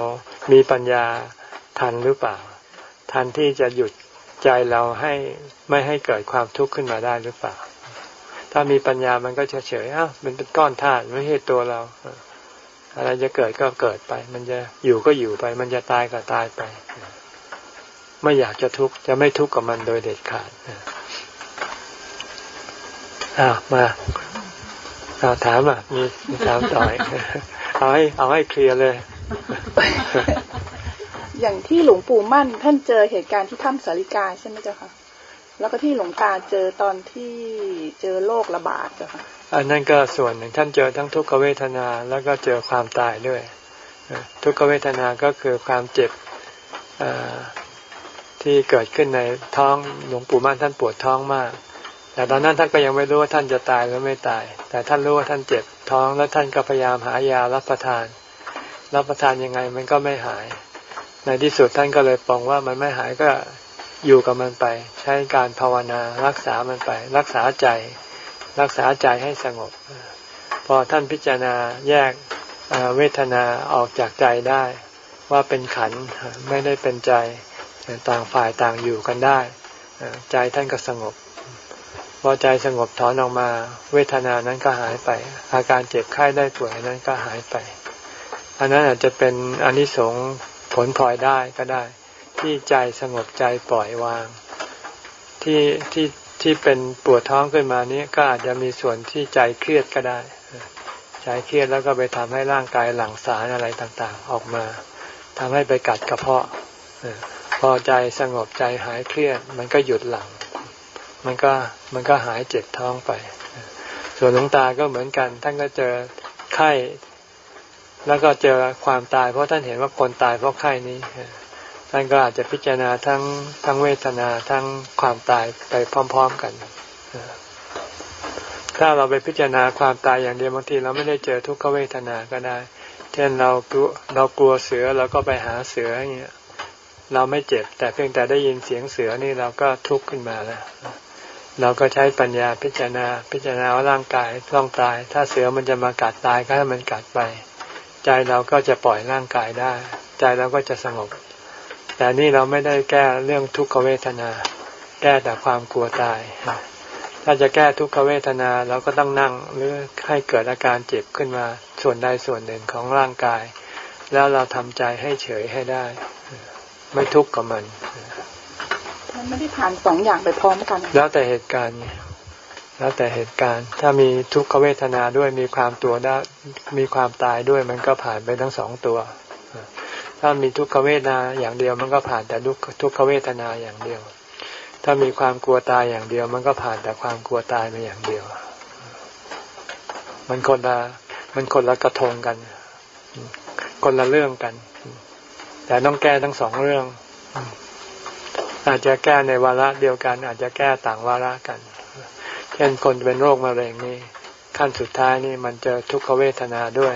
S1: มีปัญญาทันหรือเปล่า ทันที่จะหยุดใจเราให้ไม่ให้เกิดความทุกข์ขึ้นมาได้หรือเปล่า ถ้ามีปัญญามันก็เฉยๆอ้าวมันเป็นก้อนธาตุไม่ใช่ตัวเรา อะไรจะเกิดก็เกิดไป มันจะอยู่ก็อยู่ไป มันจะตายก็ตายไป ไม่อยากจะทุกข์จะไม่ทุกข์กับมันโดยเด็ดขาดอ้าวมา อาถามอะมีถามต่อยเอาให้เอาให้เคลียร์เลย
S2: อย่างที่หลวงปู่มั่น ท่านเจอเหตุการณ์ที่ถ้ำสาริกาใช่ไหมเจ้าค่ะแล้วก็ที่หลวงตาเจอตอนที่เจอโรคระบาดอะค่ะ
S1: อันนั้นก็ส่วนหนึ่งท่านเจอทั้งทุกขเวทนาแล้วก็เจอความตายด้วย ทุกขเวทนาก็คือความเจ็บที่เกิดขึ้นในท้องหลวงปู่มั่นท่านปวดท้องมาก แต่ตอนนั้นท่านก็ยังไม่รู้ว่าท่านจะตายหรือไม่ตาย แต่ท่านรู้ว่าท่านเจ็บท้องแล้วท่านก็พยายามหายารับประทาน รับประทานยังไงมันก็ไม่หาย ในที่สุดท่านก็เลยปองว่ามันไม่หายก็อยู่กับมันไป ใช้การภาวนารักษามันไป รักษาใจ รักษาใจให้สงบ พอท่านพิจารณาแยกเวทนาออกจากใจได้ ว่าเป็นขันไม่ได้เป็นใจต่างฝ่ายต่างอยู่กันได้ ใจท่านก็สงบ พอใจสงบถอนออกมา เวทนานั้นก็หายไป อาการเจ็บไข้ได้ป่วยนั้นก็หายไป อันนั้นอาจจะเป็นอนิสงส์ผลพลอยได้ก็ได้ ที่ใจสงบใจปล่อยวาง ที่ที่ที่เป็นปวดท้องขึ้นมานี้ก็อาจจะมีส่วนที่ใจเครียดก็ได้ ใจเครียดแล้วก็ไปทำให้ร่างกายหลั่งสารอะไรต่างๆ ออกมาทำให้ไปกัดกระเพาะพอใจสงบใจหายเครียด มันก็หยุดหลัง มันก็มันก็หายเจ็บท้องไป ส่วนหลวงตาก็เหมือนกัน ท่านก็เจอไข้แล้วก็เจอความตาย เพราะท่านเห็นว่าคนตายเพราะไข้นี้ท่านก็อาจจะพิจารณาทั้งทั้งเวทนาทั้งความตายไปพร้อม ๆกันถ้าเราไปพิจารณาความตายอย่างเดียวบางทีเราไม่ได้เจอทุกขเวทนาก็ได้ เช่นเราเรากลัวเสือเราก็ไปหาเสืออย่างเงี้ย เราไม่เจ็บ แต่เพียงแต่ได้ยินเสียงเสือนี่เราก็ทุกข์ขึ้นมาแล้ว เราก็ใช้ปัญญาพิจารณา พิจารณาว่าร่างกายต้องตาย ถ้าเสือมันจะมากัดตายก็ให้มันกัดไป ใจเราก็จะปล่อยร่างกายได้ ใจเราก็จะสงบ แต่นี่เราไม่ได้แก้เรื่องทุกขเวทนา แก้แต่ความกลัวตาย ถ้าจะแก้ทุกขเวทนาเราก็ต้องนั่งหรือให้เกิดอาการเจ็บขึ้นมาส่วนใดส่วนหนึ่งของร่างกาย แล้วเราทำใจให้เฉยให้ได้ ไม่ทุกข์กับมัน
S2: มันไม่ได้ผ่านสองอย่างไปพร้อมกัน
S1: แล้วแต่เหตุการณ์แล้วแต่เหตุการณ์ ถ้ามีทุกขเวทนาด้วยมีความตัวได้มีความตายด้วยมันก็ผ่านไปทั้งสองตัว ถ้ามีทุกขเวทนาอย่างเดียวมันก็ผ่านแต่ทุกทุกขเวทนาอย่างเดียว ถ้ามีความกลัวตายอย่างเดียว มันก็ผ่านแต่ความกลัวตายมาอย่างเดียว มันคนละมันคนละกระทงกัน คนละเรื่องกัน แต่ต้องแก้ทั้งสองเรื่อง อาจจะแก้ในวาระเดียวกัน อาจจะแก้ต่างวาระกัน เช่นคนเป็นโรคมะเร็งนี่ขั้นสุดท้ายนี่มันจะทุกขเวทนาด้วย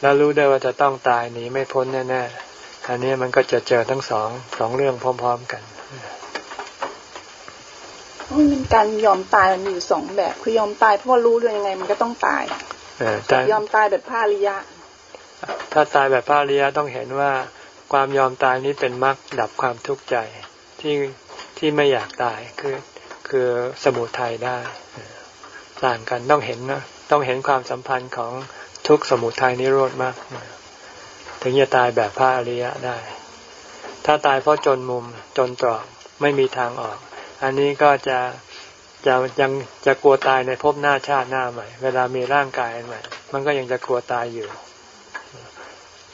S1: แล้วรู้ได้ว่าจะต้องตายหนีไม่พ้นแน่ๆอันนี้มันก็จะเจอทั้งสองสองเรื่องพร้อม ๆกัน
S2: มันการยอมตายมันมีอยู่สองแบบ คือยอมตายเพราะว่ารู้เรื่องยังไง มันก็ต้องตายยอมตายแบบพาริยะ
S1: ถ้าตายแบบพาริยะต้องเห็นว่าความยอมตายนี้เป็นมรรคดับความทุกข์ใจ ที่ที่ไม่อยากตายคือคือสมุทัยได้ต่างกันต้องเห็นนะต้องเห็นความสัมพันธ์ของทุกสมุทัยนิโรธมาก ถึงจะตายแบบพระอริยะได้ ถ้าตายเพราะจนมุมจนตรอกไม่มีทางออก อันนี้ก็จะจะยังจะกลัวตายในภพหน้าชาติหน้าใหม่ เวลามีร่างกายใหม่มันก็ยังจะกลัวตายอยู่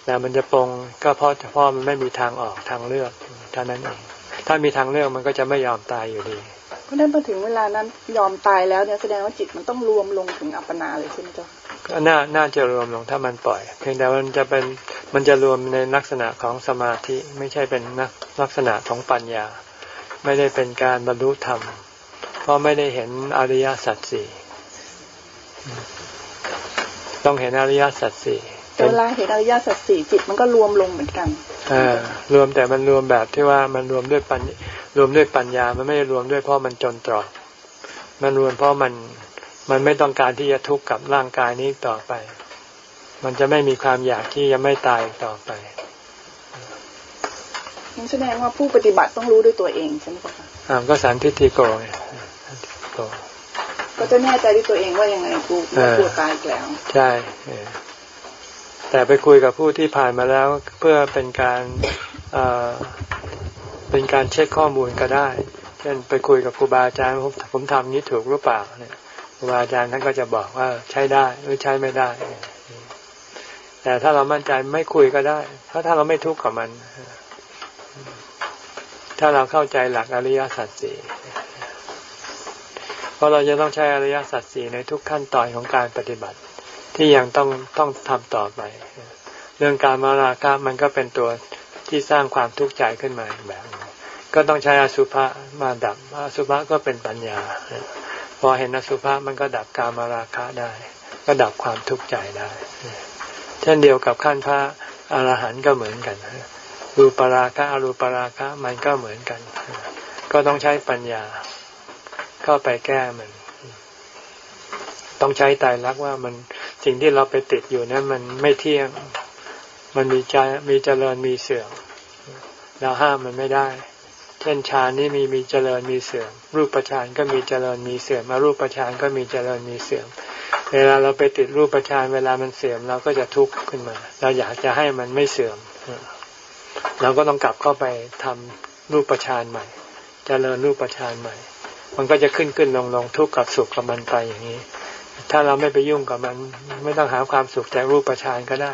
S1: แต่มันจะปรงก็เพราะเพราะมันไม่มีทางออกทางเลือกเท่านั้นเอง ถ้ามีทางเลือกมันก็จะไม่ยอมตายอยู่ดี
S2: เพราะนั้นพอถึงเวลานั้นยอมตายแล้วเนี่ยแสดงว่าจิตมันต้องรวมลงถึงอัปปนาเลยใช่ไหมเจ้า
S1: ก็น่าน่าจะรวมลงถ้ามันปล่อย เพียงแต่มันจะเป็นมันจะรวมในลักษณะของสมาธิไม่ใช่เป็นลักษณะของปัญญา ไม่ได้เป็นการบรรลุธรรม เพราะไม่ได้เห็นอริยสัจสี่ต้องเห็นอริยสัจสี่
S2: เวลาเห็นอริยสัจสี่จิตมันก็รวมลงเหมือนกัน
S1: อ่ารวมแต่มันรวมแบบที่ว่ามันรวมด้วยปัญรวมด้วยปัญญา มันไม่ได้รวมด้วยเพราะมันจนตรอก มันรวมเพราะมันมันไม่ต้องการที่จะทุกข์กับร่างกายนี้ต่อไป มันจะไม่มีความอยากที่จะไม่ตายต่อไป
S2: นั่นแสดงว่าผู้ปฏิบัติต้องรู้ด้วยตัวเองใช่ไหมคะ
S1: อ่าก็สารทิฏฐิโกไง
S2: ก็จะแน่ใจด้วยตัวเองว่ายังไงกูกลัวตายแล้ว
S1: ใช่ แต่ไปคุยกับผู้ที่ผ่านมาแล้วเพื่อเป็นการเป็นการเช็คข้อมูลก็ได้ เช่นไปคุยกับครูบาอาจารย์ผมผมทำนี้ถูกหรือเปล่าเนี่ยครูบาอาจารย์ท่านก็จะบอกว่าใช้ได้หรือใช้ไม่ได้ แต่ถ้าเรามั่นใจไม่คุยก็ได้เพราะถ้าเราไม่ทุกข์กับมัน ถ้าเราเข้าใจหลักอริยสัจสี่เพราะเราจะต้องใช้อริยสัจสี่ในทุกขั้นตอนของการปฏิบัติ ที่ยังต้องต้องทำต่อไป เรื่องการมาราคะมันก็เป็นตัวที่สร้างความทุกข์ใจขึ้นมาแบบ ก็ต้องใช้อสุภะมาดับอสุภะก็เป็นปัญญา พอเห็นอสุภะมันก็ดับการมาราคะได้ ก็ดับความทุกข์ใจได้ เช่นเดียวกับขั้นพระอรหันต์ก็เหมือนกันรูปราคะอรูปราคะมันก็เหมือนกัน ก็ต้องใช้ปัญญา เข้าไปแก้มัน ต้องใช้ตายรักว่ามัน สิ่งที่เราไปติดอยู่นั้นมันไม่เที่ยง มันมีใจมีเจริญมีเสื่อมเราห้ามมันไม่ได้ เช่นฌานนี่มีมีเจริญมีเสื่อม รูปฌานก็มีเจริญมีเสื่อมมารูปฌานก็มีเจริญมีเสื่อม เวลาเราไปติดรูปฌานเวลามันเสื่อมเราก็จะทุกข์ขึ้นมา เราอยากจะให้มันไม่เสื่อม เราก็ต้องกลับเข้าไปทำรูปฌานใหม่จเจริญรูปฌานใหม่ มันก็จะขึ้นขึ้นลงลงทุกข์กับสุขกับมันไปอย่างนี้ ถ้าเราไม่ไปยุ่งกับมัน ไม่ต้องหาความสุขจากรูปฌานก็ได้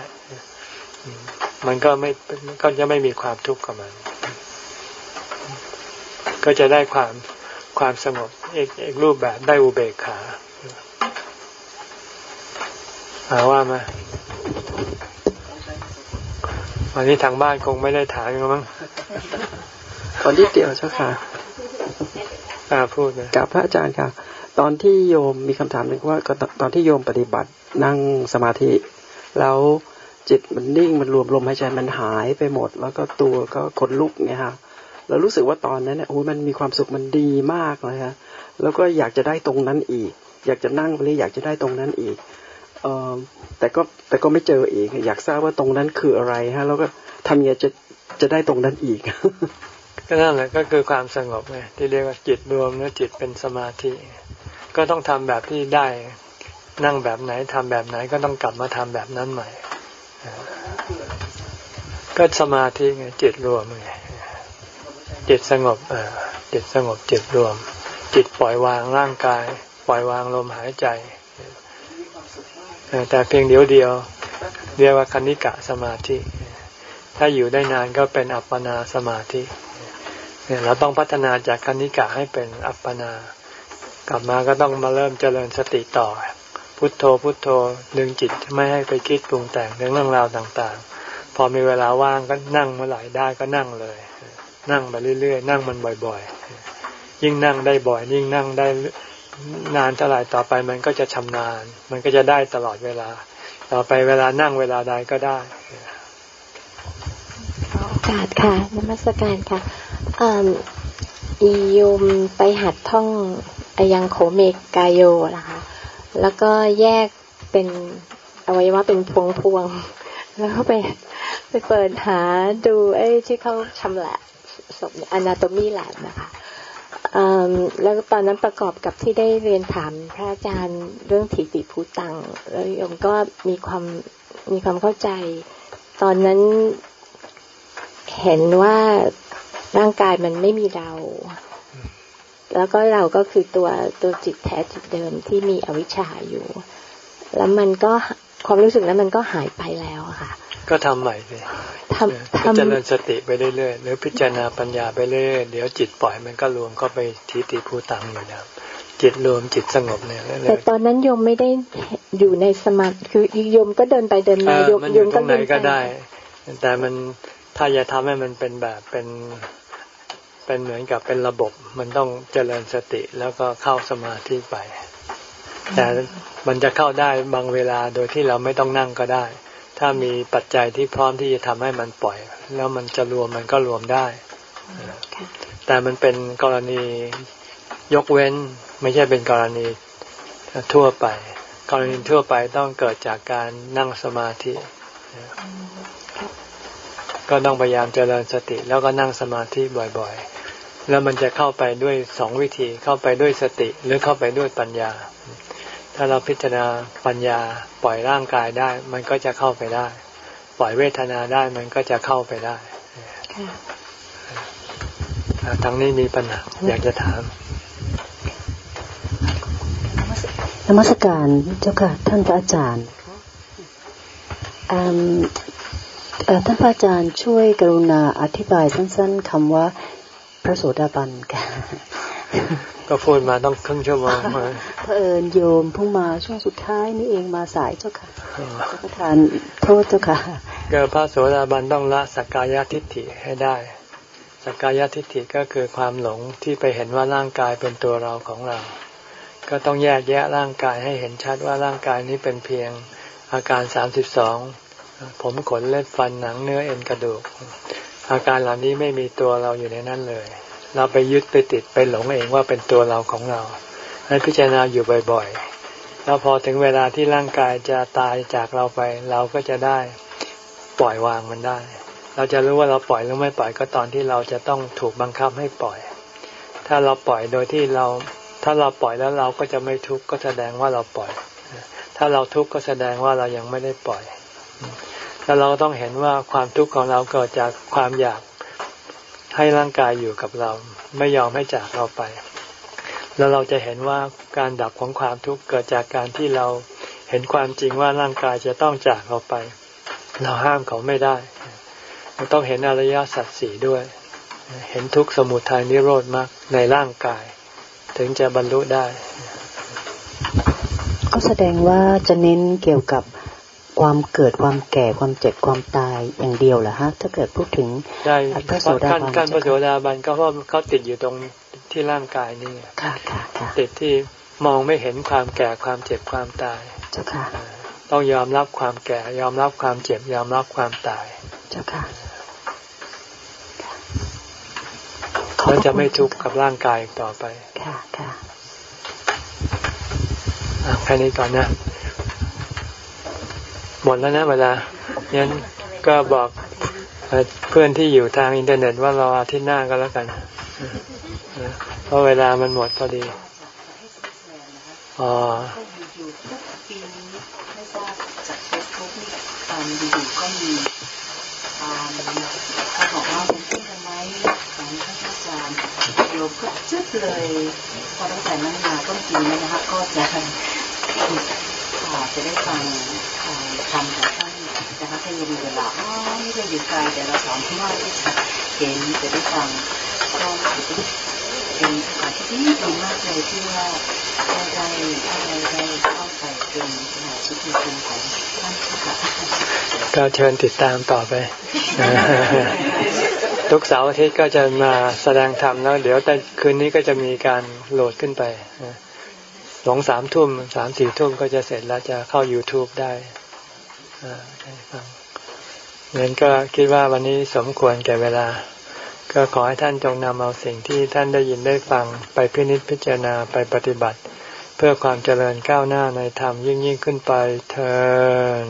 S1: มันก็ไม่ก็จะไม่มีความทุกข์กับมัน ก็จะได้ความความสงบอีกอีกรูปแบบได้อุเบกขาหาว่ามาวันนี้ทางบ้านคงไม่ได้ถามกันมั้ง
S4: ตอนที่เดียวเจ้าค่ะ
S1: อ่าพูดนะ
S4: กับพระอาจารย์ค่ะ ตอนที่โยมมีคำถามหนึ่งว่าตอนที่โยมปฏิบัตินั่งสมาธิ แล้วจิตมันนิ่งมันรวมลมหายใจมันหายไปหมด แล้วก็ตัวก็ขนลุกเนี่ยค่ะเรารู้สึกว่าตอนนั้นเนี่ยโอ้ยมันมีความสุขมันดีมากเลยฮะแล้วก็อยากจะได้ตรงนั้นอีก อยากจะนั่งไปเลยอยากจะได้ตรงนั้นอีกเออแต่ก็แต่ก็ไม่เจออีก อยากทราบว่าตรงนั้นคืออะไรฮะแล้วก็ทำยังไงจะจะได้ตรงนั้นอีก
S1: ก็นั่นแหละก็คือความสงบไงที่เรียกว่าจิตรวมแล้วจิตเป็นสมาธิ ก็ต้องทำแบบที่ได้นั่งแบบไหนทำแบบไหนก็ต้องกลับมาทำแบบนั้นใหม่ ก็สมาธิไงจิตรวมไงจิตสงบเออจิตสงบจิตรวม จิตปล่อยวางร่างกาย ปล่อยวางลมหายใจแต่เพียงเดียวเดียว เรียกว่าคณิกะสมาธิ ถ้าอยู่ได้นานก็เป็นอัปปนาสมาธิเนี่ยเราต้องพัฒนาจากคณิกะให้เป็นอัปปนา กลับมาก็ต้องมาเริ่มเจริญสติต่อ พุทโธพุทโธดึงจิตไม่ให้ไปคิดปรุงแต่งเรื่องราวต่างๆ พอมีเวลาว่างก็นั่งเมื่อไหร่ได้ก็นั่งเลย นั่งไปเรื่อยๆ นั่งมันบ่อยๆ ยิ่งนั่งได้บ่อย ยิ่งนั่งได้นานเท่าไหร่ต่อไปมันก็จะชำนาญ มันก็จะได้ตลอดเวลา ต่อไปเวลานั่งเวลาใดก็ได้
S5: โอกาสค่ะนมัสการค่ะ อีโยมไปหัดท่องอยังโขเมกกายโยนะคะ แล้วก็แยกเป็นอวัยวะเป็นพวงพวง แล้วก็ไปไปเปิดหาดูไอ้ที่เขาชำแหละศพอนาโตมีแลบนะคะแล้วตอนนั้นประกอบกับที่ได้เรียนถามพระอาจารย์เรื่องถีติภูตัง แล้วโยมก็มีความมีความเข้าใจ ตอนนั้นเห็นว่า ร่างกายมันไม่มีเรา แล้วก็เราก็คือตัวตัวจิตแท้จิตเดิมที่มีอวิชชาอยู่ แล้วมันก็ความรู้สึกนั้นมันก็หายไปแล้วค่ะ
S1: ก็ทำใหม่เลยทำทำเจริญสติไปเรื่อยๆหรือพิจารณาปัญญาไปเรื่อยๆเดี๋ยวจิตปล่อยมันก็รวมก็ไปทิฏฐิภูตังอยู่แล้วจิตรวมจิตสงบเนี่ย
S5: แต่ตอนนั้นโยมไม่ได้อยู่ในสมาธิคือโยมก็เดินไปเดินมาโยมโยมก็เดิน
S1: ไปก็ได้ แต่มัน ถ้าจะทำให้มันเป็นแบบเป็นเป็นเหมือนกับเป็นระบบ มันต้องเจริญสติแล้วก็เข้าสมาธิไป แต่มันจะเข้าได้บางเวลาโดยที่เราไม่ต้องนั่งก็ได้ ถ้ามีปัจจัยที่พร้อมที่จะทำให้มันปล่อย แล้วมันจะรวมมันก็รวมได้ แต่มันเป็นกรณียกเว้นไม่ใช่เป็นกรณีทั่วไป กรณีทั่วไปต้องเกิดจากการนั่งสมาธิ ก็ต้องพยายามเจริญสติ แล้วก็นั่งสมาธิบ่อยๆ แล้วมันจะเข้าไปด้วยสองวิธีเข้าไปด้วยสติหรือเข้าไปด้วยปัญญา ถ้าเราพิจารณาปัญญาปล่อยร่างกายได้ มันก็จะเข้าไปได้ ปล่อยเวทนาได้มันก็จะเข้าไปได้ทั้งนี้มีปัญหาอยากจะถาม
S6: นมัสการเจ้าค่ะ ท่านพระอาจารย์ ท่านพระอาจารย์ช่วยกรุณาอธิบายสั้น ๆคำว่าพระโสดาบันค่ะ
S1: ก็พูดมาต้องครึ่งชั่วโมงมา
S6: เผอิญโยมเพิ่งมาช่วงสุดท้ายนี่เองมาสายเจ้าค่ะประทานโทษเจ้าค่ะ
S1: เกิดพระโสดาบันต้องละสักกายทิฏฐิให้ได้ สักกายทิฏฐิก็คือความหลงที่ไปเห็นว่าร่างกายเป็นตัวเราของเรา ก็ต้องแยกแยะร่างกายให้เห็นชัดว่าร่างกายนี้เป็นเพียงอาการสามสิบสอง ผมขนเล็บฟันหนังเนื้อเอ็นกระดูก อาการเหล่านี้ไม่มีตัวเราอยู่ในนั้นเลย เราไปยึดไปติดไปหลงเองว่าเป็นตัวเราของเราให้พิจารณาอยู่บ่อยๆ แล้วพอถึงเวลาที่ร่างกายจะตายจากเราไป เราก็จะได้ปล่อยวางมันได้ เราจะรู้ว่าเราปล่อยหรือไม่ปล่อยก็ตอนที่เราจะต้องถูกบังคับให้ปล่อย ถ้าเราปล่อยโดยที่เรา ถ้าเราปล่อยแล้วเราก็จะไม่ทุกข์ก็แสดงว่าเราปล่อย ถ้าเราทุกข์ก็แสดงว่าเรายังไม่ได้ปล่อย แล้วเราต้องเห็นว่าความทุกข์ของเราเกิดจากความอยากให้ร่างกายอยู่กับเรา ไม่ยอมให้จากเราไป แล้วเราจะเห็นว่าการดับของความทุกข์เกิดจากการที่เราเห็นความจริงว่าร่างกายจะต้องจากเราไป เราห้ามเขาไม่ได้เราต้องเห็นอริยสัจสี่ด้วย เห็นทุกข์สมุทัยนิโรธมากในร่างกาย ถึงจะบรรลุได้
S6: ก็แสดงว่าจะเน้นเกี่ยวกับ ความเกิดความแก่ความเจ็บความตายอย่างเดียวเหรอฮะ ถ้าเกิดพูดถึง
S1: พระโสดาบันการพระโสดาบันก็เพราะเขาติดอยู่ตรงที่ร่างกายนี่ติดที่มองไม่เห็นความแก่ความเจ็บความตาย
S6: เจ้าค่ะ
S1: ต้องยอมรับความแก่ยอมรับความเจ็บยอมรับความตาย
S6: เจ้าค่ะ
S1: แล้วจะไม่ทุกข์กับร่างกายต่อไป
S6: ค่ะค่ะ
S1: แค่นี้ก่อนนะ หมดแล้วนะเวลางั้นก็บอกเพื่อนที่อยู่ทางอินเทอร์เน็ตว่ารออาทิตย์หน้าก็แล้วกันเพราะเวลามันหมดพอดีอ๋อปีนี้ไม่ทราบจากเฟซบุ๊กนี่ตามอยู่ก็มีตามเขาบอกว่าเป็นเพื่อนกันไหมของท่านอาจารย์โยมก็จึ๊บเลยพอตั้งแต่นั้นมาต้นปีนี้นะคะก็จะ จะได้ฟังทำของท่านนะคะถ้ายังมีเวลาอ๋อไม่ได้อยู่ไกลแต่เราสอนที่ว่าที่จะเห็นจะได้ฟังก็ถือเป็นสถานที่ดีมากเลยที่ว่าได้ได้ได้เข้าใจเป็นสถานที่จริงของท่านค่ะก็เชิญติดตามต่อไป ทุกเสาร์อาทิตย์ก็จะมาแสดงธรรมแล้ว เดี๋ยวแต่คืนนี้ก็จะมีการโหลดขึ้นไป สองสามทุ่มสามสี่ทุ่มก็จะเสร็จแล้วจะเข้า YouTube ได้งั้นก็คิดว่าวันนี้สมควรแก่เวลา ก็ขอให้ท่านจงนำเอาสิ่งที่ท่านได้ยินได้ฟังไปพินิจพิจารณาไปปฏิบัติ เพื่อความเจริญก้าวหน้าในธรรมยิ่งยิ่งขึ้นไปเธอ